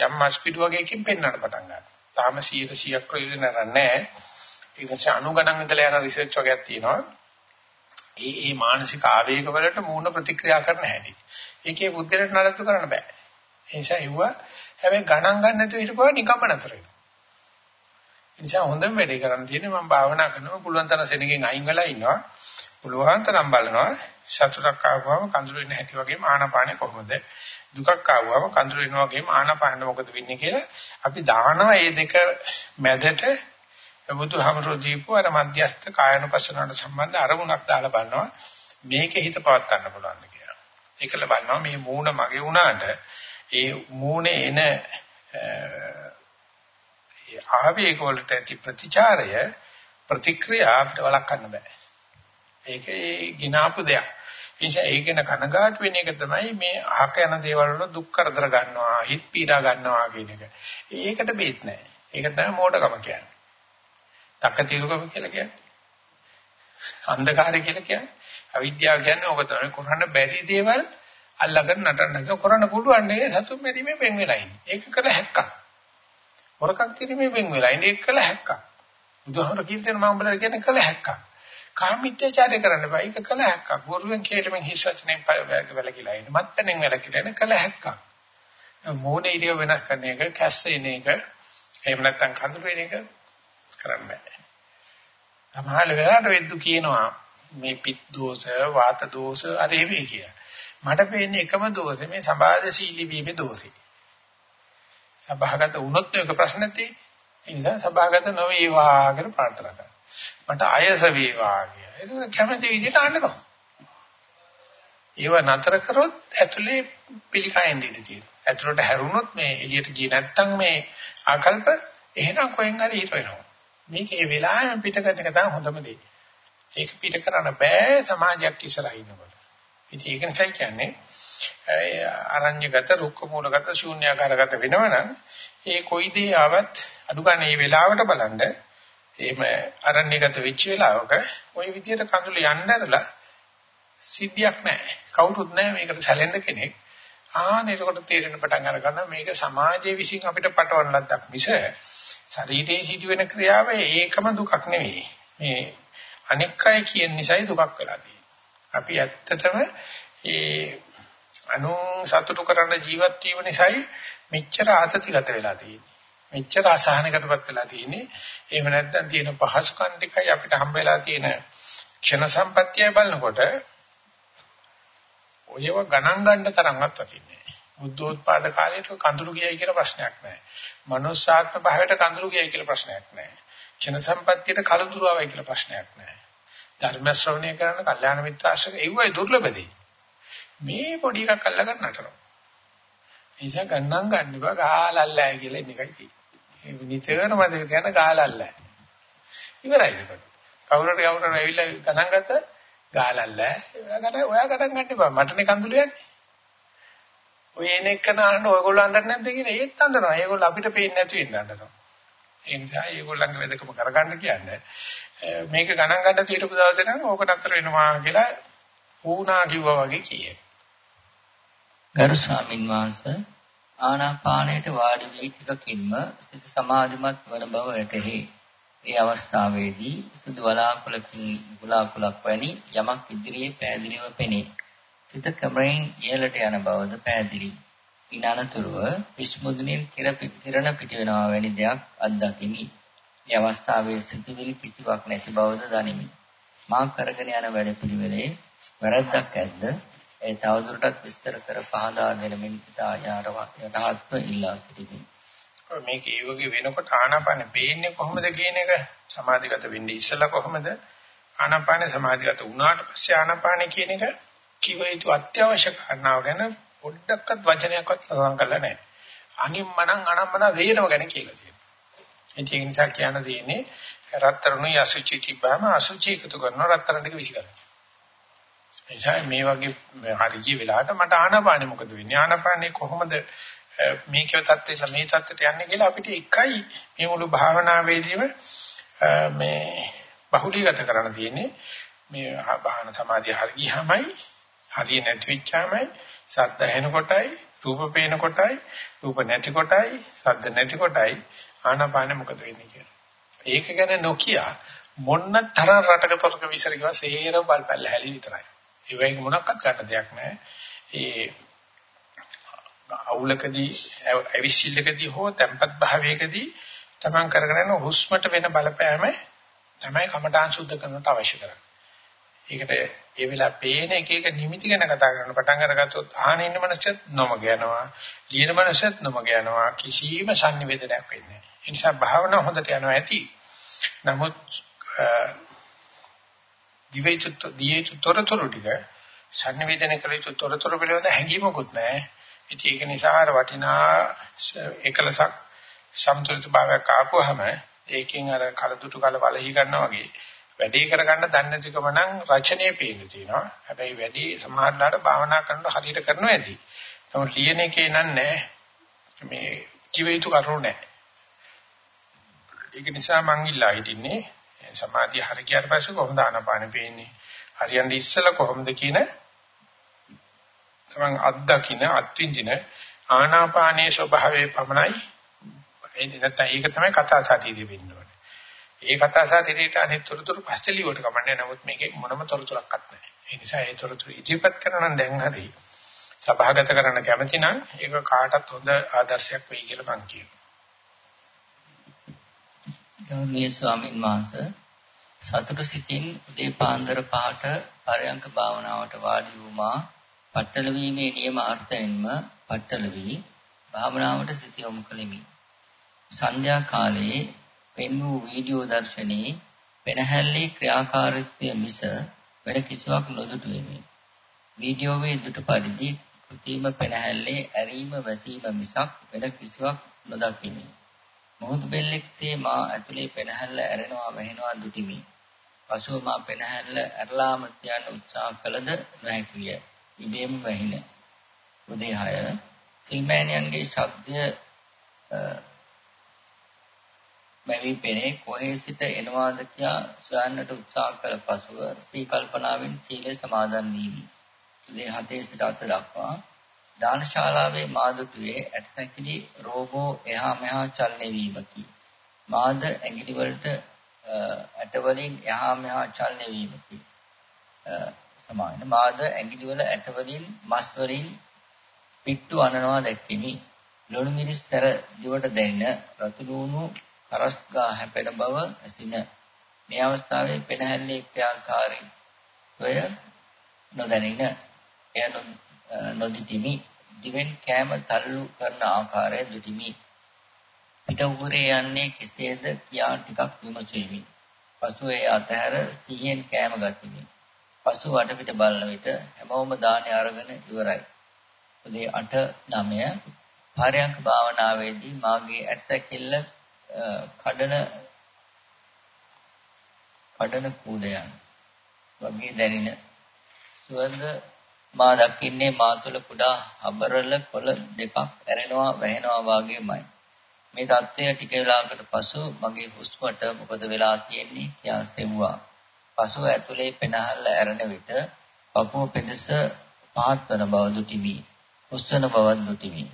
යම් මස් පිටු වගේකින් පෙන්වන්න පටන් ගන්නවා. තාම 100 100ක් ප්‍රයෝජන නැහැ. ඒක නිසා අනුගණන් ඉදලා යන රිසර්ච් වගේක් තියෙනවා. ඒ ඒ මානසික ආවේග වලට මූණ ප්‍රතික්‍රියා කරන හැටි. ඒකේ බුද්ධියට නඩත්තු කරන්න බෑ. ඒ නිසා ඒව හැබැයි ගණන් ගන්න නැතුව හිටපුවා නිකම්ම නතර වෙනවා. ඒ නිසා හොඳම වැඩේ කරන්න තියෙන්නේ මම භාවනා කරනවා පුළුවන් තරම් සෙනගෙන් අයින් වෙලා ඉන්නවා. පුළුවන් තරම් බලනවා සතුටක් ආවම කඳුළු වෙන හැටි වගේම ආනාපානෙ කොහොමද? දුකක් ආවම කඳුළු වෙනවා වගේම ආනාපානෙ මොකද වෙන්නේ කියලා අපි දානවා මේ දෙක මැදට බුදුහමරෝ දීපු අර මධ්‍යස්ථ කායනුපස්සනට සම්බන්ධ අරමුණක් දාලා බලනවා මේකේ හිත පවත් ගන්න පුළුවන්ද කියලා. ඒකල බලනවා මේ මූණ මගේ වුණාට ඒ මූණේ එන ඒ ආවේග වලට ඇති ප්‍රතිචාරය ප්‍රතික්‍රියා අපිට වළක්වන්න බෑ. ඒකේ ගිනාපු දෙයක්. නිසා ඒකන කනගාටු වෙන එක තමයි මේ අහක යන දේවල් වල දුක් කරදර ගන්නවා, හිත පීඩා ගන්නවා කියන එක. ඒකට බේත් නැහැ. ඒක තමයි මෝඩකම කියන්නේ. තක්කතිරුකම කියලා කියන්නේ. අන්ධකාරය කියලා කියන්නේ. අවිද්‍යාව කියන්නේ ඕක තමයි. කරන්න බැරි දේවල් අල්ලගෙන නටන්න. ඒක කරන්න පුළුවන් නේ සතුම් මෙරීමේ වෙන් වෙලා ඉන්නේ. ඒක කළ හැක්කක්. හොරකම් කිරීමේ වෙන් වෙලා ඉන්නේ ඒක කළ හැක්කක්. බුදුහාමර කියන මම බලලා කියන්නේ කළ හැක්කක්. කාමීත්‍යචාරය කරන්න බෑ. ඒක කළ හැක්කක්. බොරුවෙන් කේලමෙන් හිස් වචනෙන් වැළකීලා ඉන්න. මත්පැනෙන් වැළකීලා ඉන්න කළ හැක්කක්. මොනේ ඉරිය වෙනස් කරන එක, කැස්ස එන එක, එහෙම නැත්නම් කඳුළු වෙන එක කරන්න බෑ. සමහර වෙලාවට වෙද්දු කියනවා මේ පිත් දෝෂ, වාත දෝෂ අර එහෙමයි කියලා. මට පේන්නේ එකම දෝෂේ මේ සබාදශීලී වීමේ දෝෂේ. සභාගත වුණොත් ඒක ප්‍රශ්න තියෙන්නේ. ඒ නිසා සභාගත නොවේවා කියලා ප්‍රාර්ථනා කරනවා. මට අයස වේවා කියලා. ඒක කැමති විදිහට අඬනවා. ඒව නතර කරොත් ඇතුලේ පිළිකයෙන් දෙන්න තියෙනවා. ඇතුලට හැරුණොත් මේ එළියට ගියේ නැත්තම් මේ ආකල්ප එහෙනම් කොහෙන් හරි හිට වෙනවා. මේක ඒ වෙලාවෙම පිට කරන එක තමයි හොඳම දේ. ඒක පිට කරන්න බෑ සමාජයක් ඉස්සරහින් ඉන්නකොට. ඉතින් ඒක නිසා කියන්නේ අරඤ්‍යගත, රුක්ක මූලගත, ශූන්‍යාකාරගත වෙනවනම් ඒ කොයි දේ ආවත් අඩු ගන්න මේ වෙලාවට බලන්න එහෙම අරණ්‍යගත වෙච්ච වෙලාවක ওই විදියට කඳුළු යන්න ඇරලා සිද්ධියක් නැහැ. කවුරුත් නැහැ මේකට සැලෙන්න කෙනෙක්. ආන එතකොට තේරෙන පටන් අර ගන්න මේක සමාජයේ විසින් අපිට පටවන ලද්දක් මිස ශරීරයේ සිදුවෙන ක්‍රියාව ඒකම දුකක් නෙවෙයි. මේ අනික් අය කියන නිසායි දුකක් වෙලා තියෙන්නේ. අපි ඇත්තටම ඒ අනු සතුටු කරන ජීවත් වීම නිසායි මෙච්චර ආතතිගත වෙලා තියෙන්නේ. මෙච්චර අසහනකටපත් වෙලා තියෙන්නේ. එහෙම නැත්නම් තියෙන පහසුකම් ටිකයි අපිට හම්බ වෙලා තියෙන ක්ෂණ සම්පත්තිය බලනකොට ඔයව ගණන් ගන්න තරම්වත් වටින්නේ නැහැ. බුද්ධෝත්පාද කාලයට කඳුරු ගියයි කියලා ප්‍රශ්නයක් නැහැ. මනුෂ්‍යාත්ම භාවයට කඳුරු ගියයි කියලා ප්‍රශ්නයක් නැහැ. ක්ෂණ සම්පත්තියට කලදුරු ආවයි කියලා ප්‍රශ්නයක් නැහැ. ධර්ම ශ්‍රවණය කරන කල්යාණ මිත්‍ර ආශ්‍රය ඒවයි දුර්ලභදී. මේ පොඩි එකක් අල්ලගන්න නතරනවා. ඒ නිසා ගණන් ගන්න බා ගාලල්ලයි කියලා ඉන්න එකයි තියෙන්නේ. නිතර මතක තියන්න ගාලල්ල. ඉවරයි ඒක. කවුරුට කවුරුට ඇවිල්ලා ගණන් ගත්ත ගාලල්ල. ඔයාකට ඔයා ගණන් ගන්න එපා. මටනේ කඳුළු යන්නේ. ඔය එන එක නහන්න ඔයගොල්ලෝ අඬන්නේ නැද්ද කියලා ඒත් අඬනවා. ඒගොල්ලෝ අපිට පේන්නේ නැති වෙන්න අඬනවා. ඒ නිසා ඒගොල්ලන්ගේ වෙදකම කරගන්න කියන්නේ මේක ගණන් ගන්න తీරපු දවසේ නම් ඕක නතර වෙනවා කියලා ඌනා කිව්වා වගේ කියේ. ගරු ස්වාමින් වහන්සේ ආනාපානයට වාඩි වී ටිකකින්ම සිත සමාධිමත් වන බව වැටහි. ඒ අවස්ථාවේදී සුදු වලාකුලකින් ගුලාකුලක් වැනි යමක් ඉදිරියේ පෑදිලිව පෙනේ. සිත ක්‍රමයෙන් ඉහළට යන බවද පැහැදිලි. ඊනනතුරුව විශ්මුදුනින් කිරණ පිට වෙනවා වැනි දෙයක් අත්දකිමි. මේ අවස්ථාවේ සිතුවිලි කිසිවක් නැති බවද දනිමි. මා කරගෙන යන වැඩපිළිවෙලේ වැරද්දක් ඇද්ද? ඒ තවදුරටත් විස්තර කර පහදා දෙනමින් ඉතා යටහත්ව ඉල්ලා සිටිමි. මේක ඒ වගේ වෙනකොට ආනාපාන පේන්නේ කොහොමද කියන එක සමාධිගත වෙන්නේ ඉස්සලා කොහොමද ආනාපාන සමාධිගත වුණාට පස්සේ ආනාපාන කියන එක කිව යුතු අත්‍යවශ්‍ය කාරණාව ගැන පොඩ්ඩක්වත් වචනයක්වත් සඳහන් කරලා නැහැ. අනිම්මනම් අනම්මන වේනම ගැන කියලා තියෙනවා. ඒක නිසා කියන්න තියෙන්නේ රත්තරණු යසුචි තිබ්බම අසුචි එකතු කරනවා රත්තරන් ටික විසි කරනවා. එනිසා මේ වගේ හරිය වෙලාවට මට ආනාපානෙ මොකද වෙන්නේ? ආනාපානෙ කොහොමද මේකේ தත්ත්වෙට මේ தත්ත්වයට යන්නේ කියලා අපිට එකයි මේ මුළු භාවනාවේදීම මේ බහුලීගත කරන්න තියෙන්නේ. මේ භාවන සමාධිය හරියමයි හරිය නැති වෙච්චාමයි සද්ද ඇහෙන කොටයි රූප පේන කොටයි රූප නැති කොටයි සද්ද නැති කොටයි ආනාපානෙ මොකද වෙන්නේ කියලා. ඒක ගැන නොකිය මොන්න තරම් රටක තොරක විසර ගියා සේර බල්පැල්ල හැලි විතරයි. ඒ වගේ මොනක්වත් ගන්න දෙයක් නැහැ. ඒ අවුලකදී අවිශ්චිල්ලකදී හෝ tempat භාවයකදී තමන් කරගෙන යන හුස්මට වෙන බලපෑම තමයි කමඨාන් සුද්ධ කරනට අවශ්‍ය කරන්නේ. ඒකට ඒ වෙලාව පේන එක එක නිමිති ගැන කතා කරන පටන් අරගත්තොත් ආහන ඉන්න මනසත් නොමග යනවා ලියන මනසත් නොමග යනවා කිසිම sannivedanayak වෙන්නේ නැහැ ඒ නිසා භාවනාව හොඳට යනවා ඇති නමුත් දිවේචුත් දියේචු තොරතුරු ටික sannivedana කළ යුතු තොරතුරු පිළිබඳ හැඟීමකුත් නැහැ ඉතින් ඒක නිසා අර වටිනා එකලසක් සම්තුලිත භාවයක් ආපුවාම ඒකෙන් අර කලදුටු කල වලහි ගන්නවා වගේ වැඩේ කරගන්න දන්නේ නැතිකම නම් රචනයේ පේන්න තියෙනවා. හැබැයි වැඩි සමාහරණාට භාවනා කරනකොට හරියට කරනවා ඇති. නමුත් ලියන එකේ නන්නේ මේ කිව යුතු කරුණු නැහැ. ඒක නිසා මං ඉල්ලා හිටින්නේ සමාධිය හරිය ගියාට පස්සේ කොහොමද ආනාපාන පේන්නේ? හරියන්නේ ඉස්සලා කොහොමද කියන තමන් අත්දකින්න අත්විඳින ආනාපානයේ ස්වභාවය පමණයි එන්නේ නැත්නම් ඒක තමයි කතා සාටිදී වෙන්නේ. ඒ කතා සාහිත්‍යයට අනිත් තොරතුරු පස්සේ ලියවට කමන්නේ නමුත් මේකේ මොනම තොරතුරක්වත් නැහැ. ඒ නිසා ඒ තොරතුරු ඉදිරිපත් කරන දැන් හරි සභාගත කරන්න කැමති නම් ඒක කාටත් හොඳ ආදර්ශයක් වෙයි කියලා මම කියනවා. ගෞරවනීය ස්වාමීන් වහන්සේ සතුට සිතින් උදේ පාන්දර පහට පරයන්ක භාවනාවට වාඩි වුමා පట్టල වීමේ නියම අර්ථයෙන්ම පట్టල වී භාවනාවට සිත යොමු කළෙමි. සන්ධ්‍යා කාලයේ පෙන් වූ වීඩියෝ දර්ශනයේ වෙනහැල්ලේ ක්‍රියාකාරීත්වය මිස වෙන කිසිවක් නොදුටු වෙමි. වීඩියෝවේ දුටු පරිදි කෘතිම පෙනහැල්ලේ ඇරීම වැසීම මිසක් වෙන කිසිවක් නොදකිමි. මොහොත් බෙල්ලෙක්සේ මා ඇතුලේ පෙනහැල්ල ඇරෙනවා වැහෙනවා දුටිමි. පසුව මා පෙනහැල්ල ඇරලාම තියන්න උත්සාහ කළද නොහැකි විය. ඉබේම වැහින. උදේ 6 සිල්මෑනියන්ගේ ශබ්දය බැවින් පෙනේ කොහේ සිට එනවාද කියා සොයන්නට උත්සාහ කළ පසුව සී කල්පනාවෙන් සීලය සමාදන් වීමි. උදේ 7 සිට අත දක්වා දානශාලාවේ මාදුතුවේ ඇටසැකිලි රෝබෝ එහා මෙහා චලනය වීමකි. මාද ඇඟිලි වලට ඇට වලින් එහා මෙහා චලනය වීමකි. සමාන. මාද ඇඟිලි වල ඇට වලින් මස් වලින් පිට්ටු අනනවා දැක්කෙමි. ලුණු මිරිස් තර දිවට දැනෙන රතු ලුණු කරස්ගා හැපෙන බව ඇසින. මේ අවස්ථාවේ පෙනහැල්ලේ ක්‍රියාකාරීත්වය නොදැනින. එය නොදිටිමි. දිවෙන් කෑම තල්ලු කරන ආකාරය දුටිමි. පිට උගුරේ යන්නේ කෙසේද කියා ටිකක් විමසෙමි පසු ඒ අතහැර සිහියෙන් කෑම ගතිමි. පසු වටපිට බලන විට හැමෝම දානේ අරගෙන ඉවරයි. උදේ 8 9 පාරයන්ක භාවනාවේදී මාගේ ඇටසැකිල්ල කඩන කඩන කූඩයන් වගේ දැනින. සුවඳ මා දකින්නේ මා තුළ කුඩා අබරල කොළ දෙකක් ඇරෙනවා වැහෙනවා වගේමයි. මේ தත්ත්වය ටික වෙලාවකට පසු මගේ හුස්මට මොකද වෙලා තියෙන්නේ කියා සෙව්වා. පසුව ඇතුලේ පෙනහල්ල ඇරෙන විට පපුව පෙදෙස පහත් වන බව දුටිමි. හුස්වන බව දුටිමි.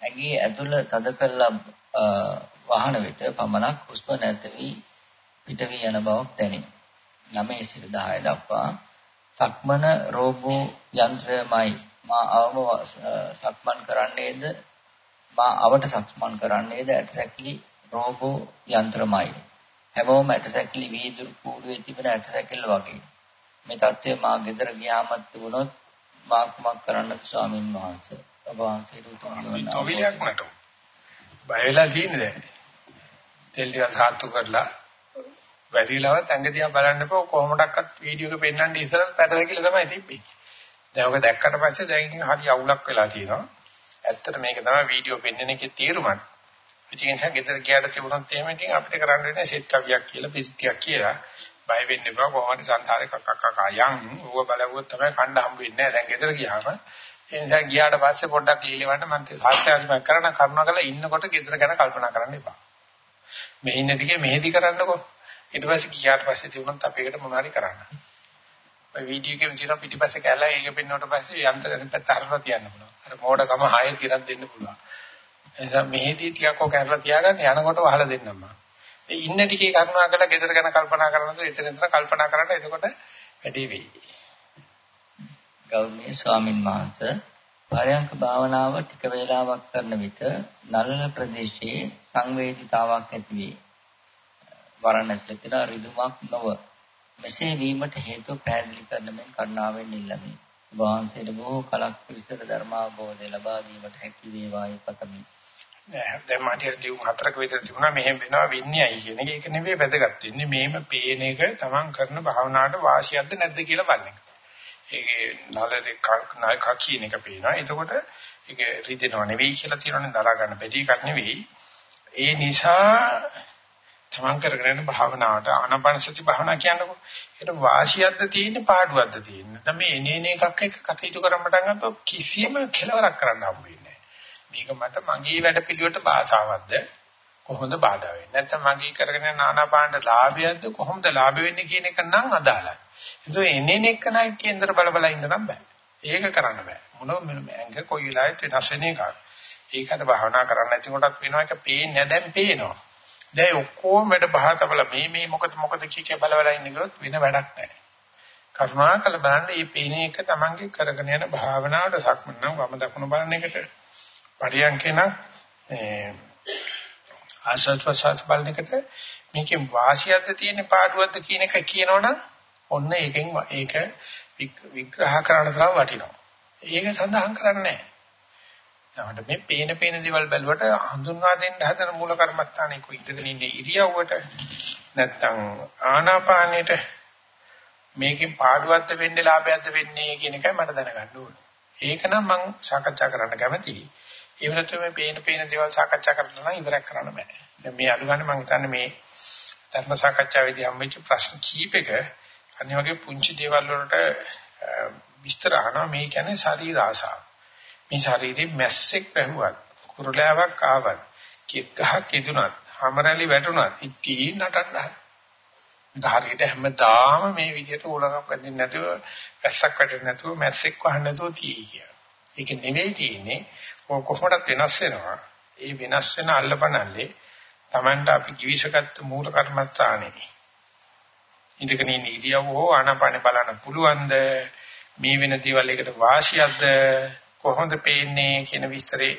ඇඟේ ඇතුළ තද කළා වහන විට පමණක් හුස්ම නැති පිට වී යන බවක් දැනේ. 9 සිට 10 දක්වා සක්මන රෝබෝ යන්ත්‍රයමයි මා අවම සක්මන් කරන්නේද මා අවට සක්මන් කරන්නේද ඇටසැකිලි රෝබෝ යන්ත්‍රමයි. හැමෝම ඇටසැකිලි වීදුරු කූඩුවේ තිබෙන ඇටසැකිල්ල වගේ. මේ தත්ත්වය මා ගෙදර ගියාමත් වුණොත් මා කුමක් කරන්නද ස්වාමින් වහන්සේ? ඔබ වහන්සේට උතුම් තොවිලක් නටු බය වෙලා තියෙන්නේ දැන්. තෙල් ටික සාත්තු කරලා වැඩිලවත් ඇඟ දිහා බලන්නකෝ කොහොමඩක්වත් වීඩියෝ එක පෙන්වන්න ඉස්සරහ පැටද කියලා තමයි තිබ්බේ. දැන් ඔක දැක්කට පස්සේ දැන් හරි අවුලක් වෙලා තියෙනවා. ඇත්තට මේක තමයි වීඩියෝ පෙන්වන එකේ තීරුමක්. ඉතින් ඒ නිසා ගෙදර ගියාට තිබුණොත් එහෙම ඉතින් අපිට කරන්න වෙන්නේ සෙත් කවියක් කියලා පිටියක් කියලා. බය වෙන්න එපා කොහොමද සංසාරේ කක්ක කක්ක යන් ඌව බලවුවොත් තමයි කණ්ඩ හම්බ වෙන්නේ නැහැ. දැන් ගෙදර ගියාම ඒ නිසා ගියාට පස්සේ පොඩ්ඩක් ලීලවන්න මම සාත්‍යාත්මක කරන කරුණාකරලා ඉන්නකොට ගෙදර ගැන කල්පනා කරන්න එපා. මේ ඉන්න ටිකේ මෙහෙදි කරන්නකෝ. ඊට පස්සේ ගියාට පස්සේ තිබුණත් අපේකට මොනවාරි කරන්න. ඔය වීඩියෝ එකේ තියෙන පිටිපස්සේ කැලලා ඒක පෙන්වුවට පස්සේ යන්ත්‍රයෙන් පැත්ත අරලා තියන්න පුළුවන්. අර මෝඩකම ආයෙ තිරක් දෙන්න පුළුවන්. ඒ නිසා මෙහෙදී ටිකක් ඔක කැරලා තියාගන්න යනකොට වහලා දෙන්නම් මම. මේ ඉන්න ටිකේ කරුණා කරලා ගෙදර ගැන කල්පනා කරනකොට එතන එතන කල්පනා කරන්න එතකොට වැඩි වෙයි. ගෞරවනීය ස්වාමින් වහන්සේ පරයන්ක භාවනාව ටික වේලාවක් කරන විට නළල ප්‍රදේශයේ සංවේදීතාවක් ඇති වේ. වරණට තිර රිදුමක් නොව මෙසේ වීමට හේතු පැහැදිලි කරන මෙන් කරුණාවෙන් ඉල්ලමි. වහන්සේට බොහෝ කලක් පිළිසර ධර්මාභෝධය ලබා දීමට හැකි වේවායි පතමි. දැන් මාටිය දියුම් හතරක විතර තිබුණා මෙහෙම වෙනවා වෙන්නේයි කියන එක. ඒක නෙවෙයි වැදගත් වෙන්නේ. මේම පේන එක තමන් කරන භාවනාවට වාසියක්ද නැද්ද කියලා බලන එක. ඒකේ නලේ කක් කියන එක පේනවා. එතකොට ඒක රිදෙනව නෙවෙයි කියලා තියෙනවනේ දරා ගන්න බැරි එකක් නෙවෙයි. ඒ නිසා තමන් කරගෙන යන භාවනාවට ආනාපාන සති භාවනා කියනකො ඒකට වාසියක්ද තියෙන්නේ පාඩුවක්ද තියෙන්නේ. දැන් මේ එනේන එකක් එක කටයුතු කරන්න පටන් ගත්තොත් කිසියම් කෙලවරක් කරන්න හම්බ වෙන්නේ මේක මට මගේ වැඩ පිළිවෙලට බාධාවත්ද කොහොමද බාධා වෙන්නේ? නැත්නම් මගේ කරගෙන යන ආනාපානට ලාභයක්ද කොහොමද ලාභ වෙන්නේ කියන එක නම් අදාළයි. ඒක එනේන එක නයි කේන්දර බල බල ඉන්න නම් බෑ. ඒක කරන්න බෑ. මොනව ඇඟ කොයි වෙලාවෙත් වෙනස් වෙන එකක්. ඒකට භාවනා කරන්න නැති කොටත් වෙනවා එක පේන්නේ නැ දැන් පේනවා. දැන් ඔක්කොම වැඩ බහතබල මේ මේ මොකද මොකද කිය කිය බලවලා ඉන්න ගියොත් වෙන වැඩක් නැහැ. කරුණාකර බලන්න මේ පේන එක තමන්ගේ කරගෙන යන භාවනාවට සක්මන් නම් වම දකුණු බලන එකට පරියන්කේන මේ ආසත්වසත් බලන එකට මේකේ වාසියක්ද තියෙන පාඩුවක්ද කියන එක කියනවනම් ඔන්න ඒකෙන් ඒක විග්‍රහ කරන්න තරම් වටිනවා. ඒක සඳහන් කරන්නේ නැහැ. අපිට මේ පේන පේන දේවල් බැලුවට හඳුන්වා දෙන්න හදන මූල කර්මස්ථානේ කො ඉඳගෙන ඉන්නේ ඉරියව්වට නැත්තම් ආනාපානෙට මේකෙන් පාඩුවක්ද වෙන්නේ ලාභයක්ද වෙන්නේ කියන එකයි මට දැනගන්න ඕනේ. ඒක නම් මම සාකච්ඡා කරන්න කැමතියි. ඒ වෙනත් මේ පේන පේන දේවල් සාකච්ඡා කරලා නම් ඉවරක් කරන්න බෑ. දැන් මේ අඩු ගන්න මම හිතන්නේ මේ ධර්ම සාකච්ඡාවේදී හම්බෙච්ච ප්‍රශ්න කීපයක අනිත් වගේ පුංචි දේවල් වලට විස්තර අහනවා මේ කියන්නේ ශරීර ආසාව. මේ ශරීරේ මැස්සෙක් වැහුවත් කුරුලෑවක් ආවත් කික් ගහක් ඉදුණත් හැමරලි වැටුණත් ඉතින් නටන්න හරියට හැමදාම මේ විදිහට උලඟක් වැදින්න නැතුව වැස්සක් වැටෙන්නේ නැතුව මැස්සෙක් වහන්න නැතුව තියෙයි කිය. ඒක නෙවෙයි තියෙන්නේ කොහොමදත් වෙනස් වෙනවා. ඒ වෙනස් වෙන අල්ලපනල්ලේ Tamanට අපි කිවිසගත්තු මූල කර්මස්ථානේ. ඉඳගෙන ඉන්න ඉරියව්ව හෝ ආනාපාන බලන්න පුළුවන්ද? මේ වෙන දේවල් එකට වාසියක්ද? කොහොමද පේන්නේ කියන විස්තරේ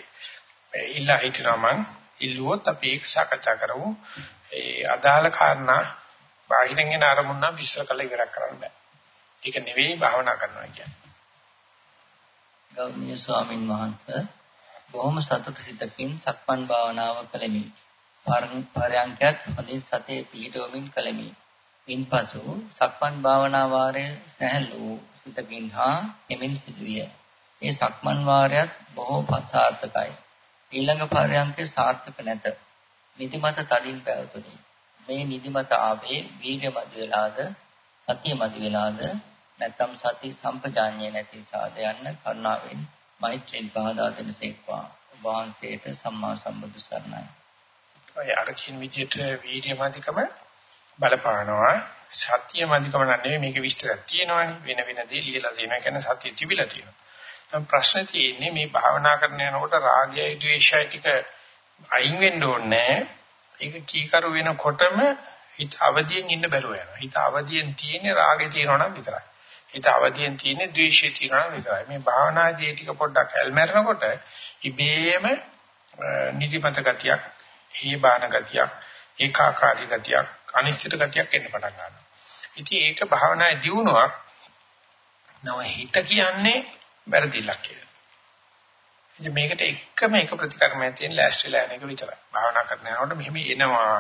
ඉල්ලා හිටිනවා මං. ඉල්ලුවොත් අපි ඒක සාකච්ඡා කරමු. ඒ අදාළ කාරණා බාහිරින් එන අරමුණ නම් විශ්ල කළ ඉවර කරන්න බෑ. ඒක නෙවෙයි භාවනා කරනවා කියන්නේ. ගෞරවනීය ස්වාමින් වහන්සේ බොහොම සතුට සිතකින් සක්මන් භාවනාව කළෙමි පරයන්කයත් හොඳින් සතේ පිහිටවමින් කළෙමි ඉන්පසු සක්මන් භාවනා වාරයේ සැහැල්ලු සිතකින් හා එමින් සිදුවිය මේ සක්මන් වාරයත් බොහෝ සාර්ථකයි. ඊළඟ පරයන්කේ සාර්ථක නැත. නිදිමත තදින් පැවතුනි. මේ නිදිමත ආවේ වීර්ය මදි වෙලාද සතිය මදි වෙලාද නැත්නම් සති සම්පජාඤ්ඤය නැති සාද යන්න කරුණාවෙන් මෛත්‍රීන් පහදා දෙනසේක්වා වහන්සේට සම්මා සම්බුදු සරණයි. ඔය අර කින් විදියට වීර්ය මදිකම බලපානවා සත්‍ය මදිකම නෙවෙයි මේක විස්තරයක් තියෙනවානේ වෙන වෙන දේ ලියලා තියෙනවා කියන්නේ සත්‍ය තිබිලා තියෙනවා. දැන් ප්‍රශ්නේ තියෙන්නේ මේ භාවනා කරන යනකොට රාගයයි ද්වේෂයයි ටික අයින් වෙන්න ඕනේ. ඒක කීකරු වෙනකොටම හිත අවදියෙන් ඉන්න බැරුව යනවා. හිත අවදියෙන් තියෙන්නේ රාගේ තියෙනවා නම් විතරයි. හිත අවදියෙන් තියෙන්නේ ද්වේෂය තියෙනවා නම් විතරයි. මේ භාවනාදී ටික පොඩ්ඩක් ඇල්මැරෙනකොට ඉබේම නිදිමත ගතියක්, හේබාන ගතියක්, ඒකාකාරී ගතියක්, අනිශ්චිත ගතියක් එන්න පටන් ගන්නවා. ඉතින් ඒක භාවනායේ දියුණුවක්. නම හිත කියන්නේ වැරදිලක් කියලා. ඉතින් මේකට එකම එක ප්‍රතිකර්මයක් තියෙන ලෑස්තිලා යන එක විතරයි. භාවනා කරන යනකොට මෙහෙම එනවා.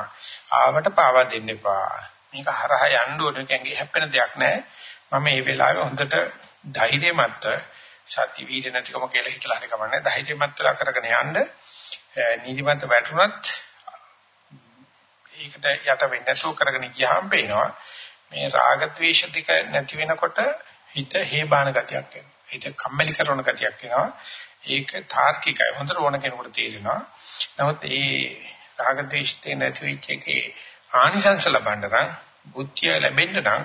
ආවට පාවා දෙන්න එපා. මේක හරහා යන්න ඕනේ. කැංගේ හැප්පෙන දෙයක් නැහැ. මම මේ වෙලාවේ හොඳට ධෛර්යමත්ව සත්‍ය වීර්ය නැතිකම කියලා හිතලා හරි කමන්නේ. ධෛර්යමත් වෙලා කරගෙන යන්න නීතිමත් වැටුණත් ඒකට යට වෙන්නේ නැතුව කරගෙන ගියාම පේනවා මේ රාග ద్వේෂ දෙක නැති වෙනකොට හිත හේබාන ගතියක් එනවා. හිත කම්මැලි කරන ගතියක් එනවා. ඒක තාර්කිකයි. හොඳට ඕන කෙනෙකුට තේරෙනවා. නමුත් ඒ රාග ద్వේෂ දෙක නැති වෙච්ච එකේ ආනිසංස ලබන්න නම් බුද්ධිය ලැබෙන්න නම්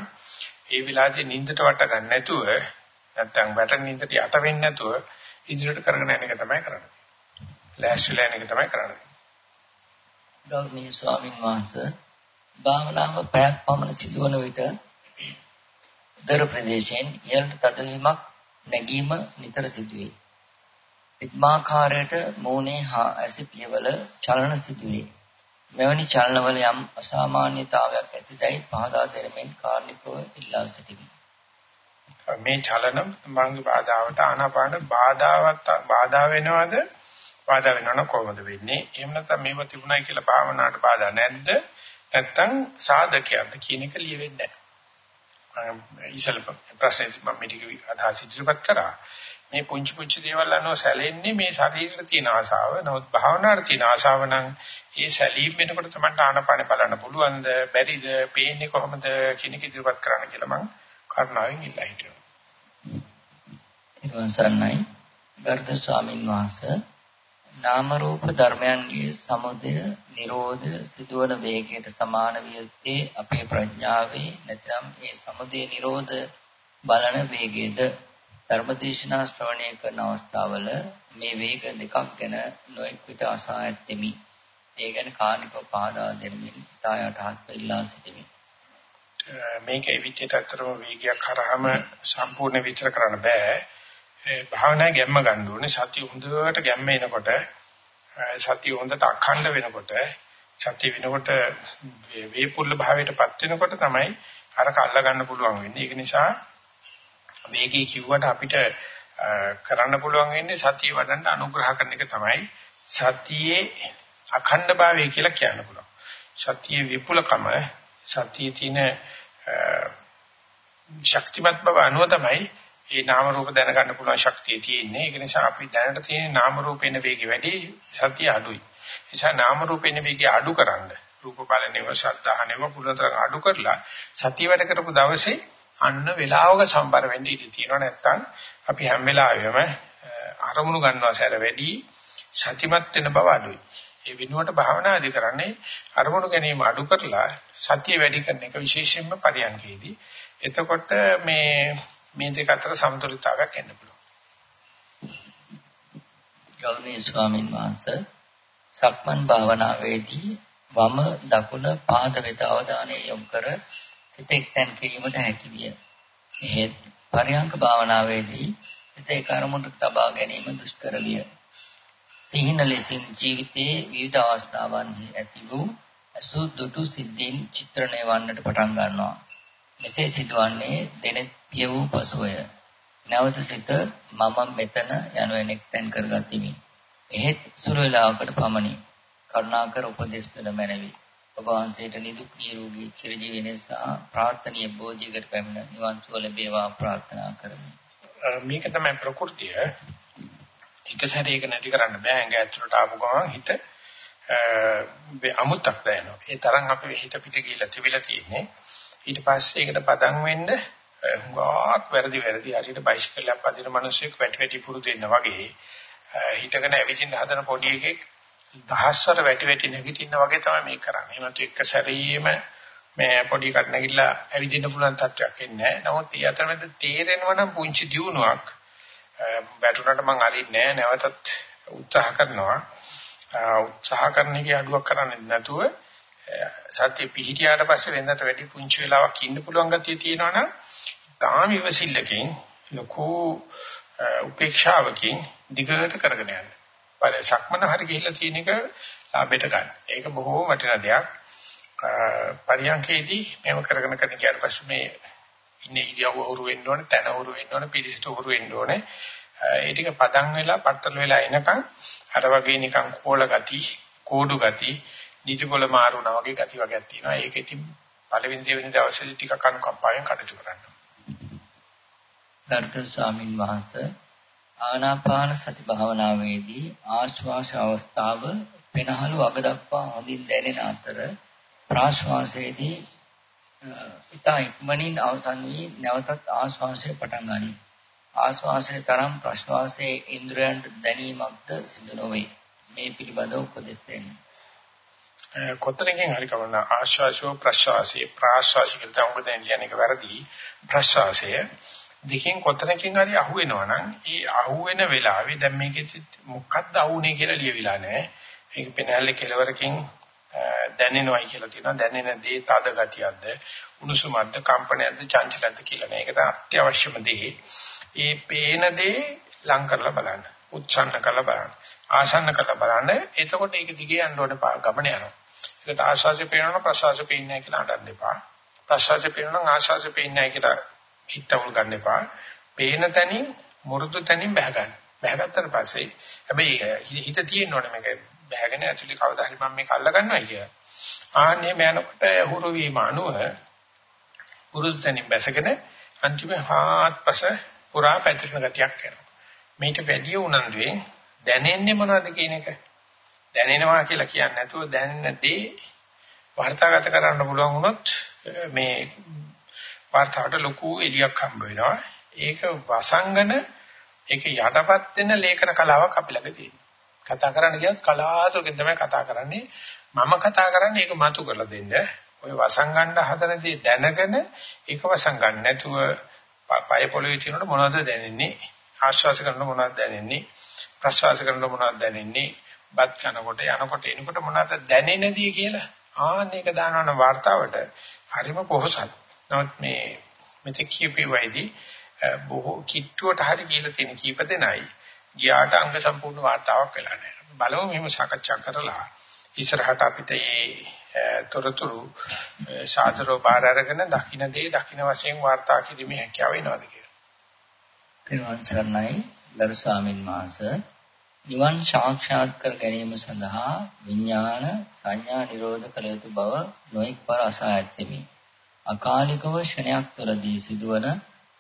ඒ විලාදී නින්දට වට ගන්න නැතුව නැත්තම් වැට නින්දට යට වෙන්නේ නැතුව ඉදිරියට කරගෙන යන එක තමයි කරන්නේ. ලෑස්තිලා යන එක තමයි කරන්නේ. ගෞරවනීය ස්වාමින් වහන්සේ භාවනාව පැයක් පමණ සිදුවන විට උදර ප්‍රදේශයෙන් ඉහළට තදවීමක් නැගීම නිතර සිදුවේ. ඉක්මාකාරයට මූණේ හා ඇසි පියවල චලන සිදුවේ. මෙවැනි චලනවල යම් අසාමාන්‍යතාවයක් ඇතිදයි පහදා දෙමින් කාර්නිකව ඉල්ලා සිටිමි. මේ චලන මංග බාධාවට ආනාපාන බාධාවත් බාධා වෙනවද? බාධා වෙනවනම් කොහොමද වෙන්නේ? එහෙම නැත්නම් මේව තිබුණයි කියලා භාවනාවට බාධා නැද්ද? නැත්නම් සාධකයක්ද කියන එක ලියවෙන්නේ නැහැ. ඉසල ප්‍රශ්නේ මම මේක අදහස් ඉදිරිපත් කරා. මේ පුංචි පුංචි දේවල් අනුව සැලෙන්නේ මේ ශරීරයට තියෙන ආශාව. නමුත් භාවනාවට තියෙන ආශාව නම් ඒ සැලීම් වෙනකොට තමයි ආනපාන බලන්න පුළුවන්ද, බැරිද, පේන්නේ කොහොමද කියන එක ඉදිරිපත් කරන්න කියලා මම කරුණාවෙන් ඉල්ලා හිටියා. ඊළඟ සරණයි ගර්ධ ස්වාමින් වහන්සේ නාම රූප ධර්මයන්ගේ සමුදය නිරෝධ සිදුවන වේගයට සමාන වියත්තේ අපේ ප්‍රඥාවේ නැත්නම් මේ සමුදය නිරෝධ බලන වේගයේද ධර්මදේශනා ශ්‍රවණය කරන අවස්ථාවල මේ වේග දෙකක් ගැන නොඑක් විට අසා ඇත්තෙමි. ඒ ගැන කානිකව පහදා දෙමින් තායටහත් වෙලා සිටිමි. මේක එවිට අතරම වේගයක් කරාම සම්පූර්ණ විචාර කරන්න බෑ. භාවනාවේ ගැම්ම ගන්න ඕනේ. සතිය හොඳට ගැම්ම එනකොට සතිය හොඳට අඛණ්ඩ වෙනකොට සතිය වෙනකොට වේපුල්ල භාවයටපත් වෙනකොට තමයි අරක අල්ල ගන්න පුළුවන් වෙන්නේ. ඒක නිසා වේගය කිව්වට අපිට කරන්න පුළුවන් වෙන්නේ සතිය වඩන්න අනුග්‍රහ කරන එක තමයි සතියේ අඛණ්ඩභාවය කියලා කියන්න පුළුවන්. සතියේ විපුලකම සතියේ තියෙන ශක්තිමත් බව අනුව තමයි මේ නාම රූප දැනගන්න පුළුවන් ශක්තිය තියෙන්නේ. ඒක නිසා අපි දැනට තියෙන නාම රූපේන වේගය වැඩි සතිය අඩුයි. ඒ නිසා නාම රූපේන වේගය අඩු කරන්න රූප බලනේව ශබ්දහනේව පුරුතර අඩු කරලා සතිය වැඩ කරපු දවසේ අන්න වෙලාවක සම්බර වෙන්න ඉඩ තියෙනවා නැත්තම් අපි හැම වෙලාවෙම අරමුණු ගන්නවා සැර වැඩි සතිමත් වෙන බව අඩුයි. ඒ වෙනුවට භාවනාදි කරන්නේ අරමුණු ගැනීම අඩු කරලා සතිය වැඩි කරන එක විශේෂයෙන්ම පරියන්කේදී. එතකොට මේ මේ දෙක අතර සමතුලිතතාවයක් එන්න පුළුවන්. ගෞරවනීය ස්වාමින් වහන්සේ සක්මන් භාවනාවේදී වම දකුණ පාද වෙත අවධානය යොමු කර සිත එක්තැන් කිරීමට හැකි විය. එහෙත් පරියංක භාවනාවේදී සිත ඒ කර්මොන්ට තබා ගැනීම දුෂ්කර විය. සිහින ලෙසින් ජීවිතයේ විවිධ අවස්ථාවන්හි ඇති වූ අසු දුටු සිද්ධීන් චිත්‍රණය වන්නට පටන් ගන්නවා. මෙසේ සිදුවන්නේ දෙනෙත් පිය වූ පසුය. නැවත සිත මම මෙතන යනුවෙන් එක්තැන් කරගතිමි. එහෙත් සුළු වේලාවකට පමණි. කරුණාකර උපදෙස් දෙන මැනවි. ඔබ වහන්සේට නිදුක් නිරෝගී චිරජීවනයේ නිසා ප්‍රාර්ථනීය බෝධියකට පැමිණ නිවන් සුව ලැබේවා ප්‍රාර්ථනා කරමි. මේක තමයි ප්‍රകൃතිය. එක සැරේක නැති කරන්න බෑ. ඇඟ ඇතුළට ආපු ගමන් හිත අමුත්තක් දැනෙනවා. ඒ තරම් අපේ හිත පිට ගිහිලා තිබිලා තියෙන්නේ. ඊට පස්සේ ඒකට පදම් වෙන්න හුඟක් වැරදි වැරදි හරියට බයිසිකලයක් පදින මිනිස්සෙක් වැටි වැටි පුරුදු වෙනා වගේ හිතගෙන ඇවිදින්න හදන පොඩි එකෙක් දහස්වර වැටි වැටි නැගිටින්න වගේ තමයි මේක කරන්නේ. එහෙනම් එක සැරේම මේ පොඩි කට නැගිටලා ඇවිදින්න පුළුවන් තත්ත්වයක් එන්නේ නැහැ. නමුත් ඒ අතරමැද තේරෙනවා නම් පුංචි දියුණුවක් වැටුණාට මං අරින්නේ නැහැ. නැවතත් උත්සාහ කරනවා. උත්සාහ කරන එකේ අඩුවක් කරන්නේ නැතුව සත්‍ය පිහිටියාට පස්සේ වෙනදට වැඩි පුංචි වෙලාවක් ඉන්න පුළුවන් ගතිය තියෙනවනම් තාම ඉවසිල්ලකින් ලොකු උපේක්ෂාවකින් දිගට කරගෙන යන්න. පරි සක්මන හරි ගිහිල්ලා තියෙන එක ලාභයට ගන්න. ඒක බොහෝ වටිනා දෙයක්. පරියන්කේදී මේව කරගෙන කරගෙන ගියාට පස්සේ මේ ඉන්නේ ඉරියව්ව උරු වෙන්න ඕනේ, තන උරු වෙන්න ඕනේ, පිළිසිත උරු වෙන්න ඕනේ. ඒ ටික පදන් වෙලා පත්තල වෙලා එනකන් අර වගේ නිකන් කෝල ගති, කෝඩු ගති, නිදිකොල මාරුණා වගේ ගති වගේක් තියෙනවා. ඒක ඉතින් පළවෙනි දෙවෙනි දවසේදී ටිකක් අනුකම්පාවෙන් කටයුතු කරන්න. ගරුතර ස්වාමින් වහන්සේ ආනාපාන සති භාවනාවේදී ආශ්වාස අවස්ථාව පෙනහළු අග දක්වා හොඳින් දැනෙන අතර ප්‍රාශ්වාසයේදී ඉතා ඉක්මනින් අවසන් වී නැවතත් ආශ්වාසය පටන් ගනී. ආශ්වාසයේ තරම් ප්‍රශ්වාසයේ ඉන්ද්‍රයන්ට දැනීමක්ද සිදු නොවේ. මේ පිළිබඳව උපදෙස් දෙන්න. කොතනකින් හරි කවන්න ආශ්වාසෝ ප්‍රශ්වාසයේ ප්‍රාශ්වාසික තවඟ දැන කියන එක වැරදි. ප්‍රශ්වාසය දෙකෙන් කොතනකින් හරි අහුවෙනවා නම් ඒ අහුවෙන වෙලාවේ දැන් මේකෙත් මොකක්ද අහුනේ කියලා ලියවිලා නැහැ. මේක පෙනහැල්ලේ කෙලවරකින් දැනෙනවයි කියලා තියෙනවා. දැනෙන දේ තද ගතියක්ද, උණුසුමක්ද, කම්පනයක්ද, චංචලයක්ද කියලා නේ. ඒක තමයි අත්‍යවශ්‍යම දේ. ඒ පේන දේ ලං කරලා බලන්න. උච්චන්න කරලා බලන්න. ආසන්න කරලා බලන්න. එතකොට ඒක දිගේ යන්න ඕනේ ගමන යනවා. ඒකට ආශාසෙ පේනවනම් ප්‍රසවාසෙ පේන්නේ නැහැ කියලා අඬන්න එපා. ප්‍රසවාසෙ පේනවනම් ආශාසෙ පේන්නේ නැහැ කියලා හිතවුල් ගන්න එපා. පේන තැනින් මුරුදු තැනින් බහ ගන්න. බහගත්තට පස්සේ හැබැයි හිත තියෙන්න ඕනේ මේක බහගෙන ඇතුලේ කවදා හරි මම මේක අල්ල ගන්නවා කියලා. ආන්නේ මනකොට හුරු වීම අනුව පුරුදු තැනින් බැසගෙන අන්තිම හාත්පස පුරා පැතිරෙන ගතියක් එනවා. මේක වැඩි උනන්දුවෙන් දැනෙන්නේ මොනවද කියන එක දැනෙනවා කියලා කියන්නේ නැතුව දැනෙන දේ වර්තාගත කරන්න පුළුවන් වුණොත් මේ වර්තාවට ලොකු එලියක් හම්බ වෙනවා. ඒක වසංගන ඒක යටපත් වෙන ලේඛන කලාවක් අපි ළඟ තියෙනවා. කතා කරන්න ගියත් කලාතුරකින් තමයි කතා කරන්නේ. මම කතා කරන්නේ ඒක මතු කරලා දෙන්න. ඔය වසංගන්න හදන දේ දැනගෙන ඒක වසංගන්න නැතුව පය පොළවේ තියෙනකොට මොනවද දැනෙන්නේ? ආශ්වාස කරනකොට මොනවද දැනෙන්නේ? ප්‍රසවාස කරනකොට මොනවද දැනෙන්නේ? බත් කනකොට යනකොට එනකොට මොනවද දැනෙන්නේ කියලා. ආන්න ඒක දානවන වார்த்தාවට හරිම කොහොසත්. නමුත් මේ මෙතෙක් කියපේවයිදී බොහෝ කිට්ටුවට හරි ගිහිලා තියෙන කීප දෙනයි ගියාට අංග සම්පූර්ණ වார்த்தාවක් වෙලා නැහැ. බලමු මෙහෙම සාකච්ඡා කරලා ඉස්සරහට අපිට මේ තොරතුරු සාතරෝ බාර අරගෙන දකින්න දේ දකින්න වශයෙන් වார்த்தා කිරීමේ හැකියාව වෙනවාද කියලා. තේරුම් ගන්නයි ගරු ස්වාමින් වහන්සේ නිවන් සාක්ෂාත් කර ගැනීම සඳහා විඥාන සංඥා නිරෝධ කළ යුතු බව නොඑක් පර අසා ඇත්තෙමි. අකාලිකව ක්ෂණයක් තුළදී සිදුවන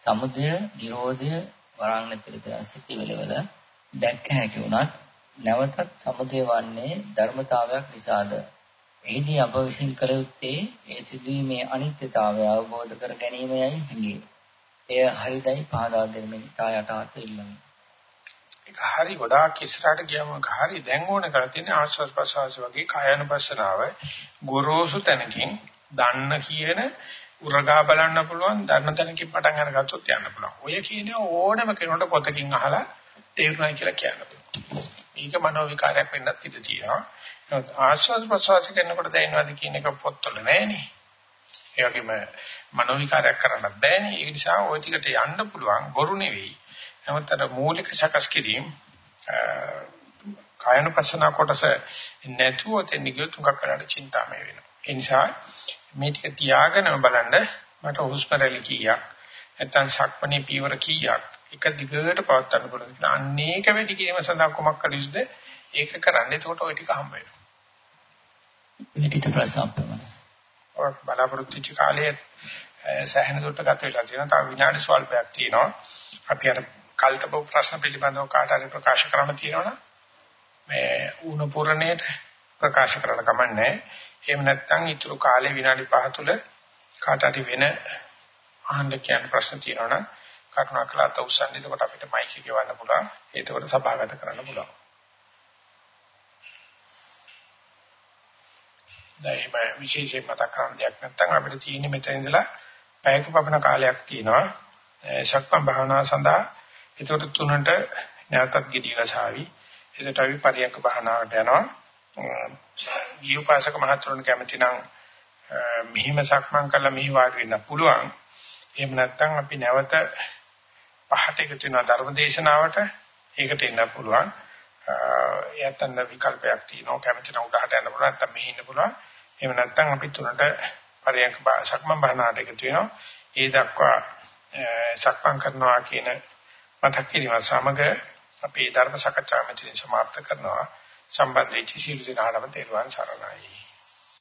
සමුදය නිරෝධය වරාංගන පිළිතර සිටිවලවල දැක්ක හැකි වුණත් නැවතත් සමුදය වන්නේ ධර්මතාවයක් නිසාද එහිදී අප විසින් කළ යුත්තේ ඒ සිදුවීමේ අනිත්‍යතාවය අවබෝධ කර ගැනීමයි හැඟේ. එය හරිදයි පහදා දෙමින් තායට අත ඉල්ලමි. ඒක හරි ගොඩාක් ඉස්සරහට ගියාම හරි දැන් ඕන කරලා තියෙන්නේ ආස්වාද ප්‍රසවාස වගේ කායानुපස්සනාව ගොරෝසු තැනකින් දන්න කියන උරගා බලන්න පුළුවන් දන්න තැනකින් පටන් අරගත්තොත් යන්න පුළුවන්. ඔය කියන්නේ ඕනම කෙනෙකුට පොතකින් අහලා තේරුණා කියලා කියන්න පුළුවන්. මේක මනෝ විකාරයක් වෙන්නත් ඉඩ තියෙනවා. නමුත් ආස්වාද ප්‍රසවාස කරනකොට දැනෙනවද කියන එක පොත්වල නැහැනේ. ඒ වගේම මනෝ විකාරයක් කරන්න බෑනේ. ඒ නිසා ওই ටිකට යන්න පුළුවන් බොරු නෙවෙයි. නමුත් අර මූලික සකස් කිරීම කායනුපස්සන කොටස නැතුව තෙන් නිකුත් තුඟක් කරලා චින්තාමය වෙනවා. ඒ නිසා මේ ටික තියාගෙනම බලන්න මට හුස්ම රැලි කීයක් නැත්නම් සක්මණේ පීවර කීයක් එක දිගට පවත්වන්න පුළුවන්. අනේක වැඩි කිරීම සඳහා කොමක් කළ යුතුද? ඒක කරන්න. එතකොට ওই ටික හම්බ වෙනවා. ප්‍රශ්න අපමණ. ඔය බලාපොරොත්තු වෙච්ච කාලයේ සෑහෙන දුරට ගත වෙලා තියෙනවා. තව විනාඩි ස්වල්පයක් තියෙනවා. අපි අර කල්තබ ප්‍රශ්න පිළිබඳව කාට හරි ප්‍රකාශ කරන්න තියෙනවනම් මේ උණ පුරණයට ප්‍රකාශ කරන්න කමන්නේ. එහෙම නැත්නම් ඊටු කාලේ විනාඩි 5 තුල කාට හරි වෙන අහන්න කියන ප්‍රශ්න තියෙනවා නම් කරුණාකරලා අත උස්සන්න. එතකොට අපිට මයික් එක ගවන්න පුළුවන්. ඒකවල සභාගත කරන්න පුළුවන්. දැන් මේ විශේෂයෙන් මතක් කරන්න දෙයක් නැත්නම් අපිට තියෙන්නේ මෙතන ඉඳලා පැයක පමණ කාලයක් තියෙනවා. ශක්මන් භාවනාව සඳහා ඒකට තුනට නැවතත් gediy ගසාවි. ඒකට අපි පරියන්ක භාවනාවට යනවා. ගියෝපාසක මහතුරුන් කැමති නම් මෙහිම සක්මන් කළා මෙහි වාඩි වෙන්න පුළුවන්. එහෙම නැත්නම් අපි නැවත පහට එකතු වෙන ධර්මදේශනාවට ඒකට එන්න පුළුවන්. එයත්න විකල්පයක් තියෙනවා. කැමති නම් උඩහට යන්න පුළුවන්. නැත්නම් මෙහි ඉන්න පුළුවන්. එහෙම නැත්නම් අපි තුනට පරියන්ක සක්මන් භාවනාවට එකතු වෙනවා. ඒ දක්වා සක්මන් කරනවා කියන මතක් කිරීම සමග අපේ ධර්ම සාකච්ඡාව මෙතනින් සමාප්ත කරනවා. සම්බන්ධ වෙච්ච සියලු දෙනාටම තෙරුවන් සරණයි.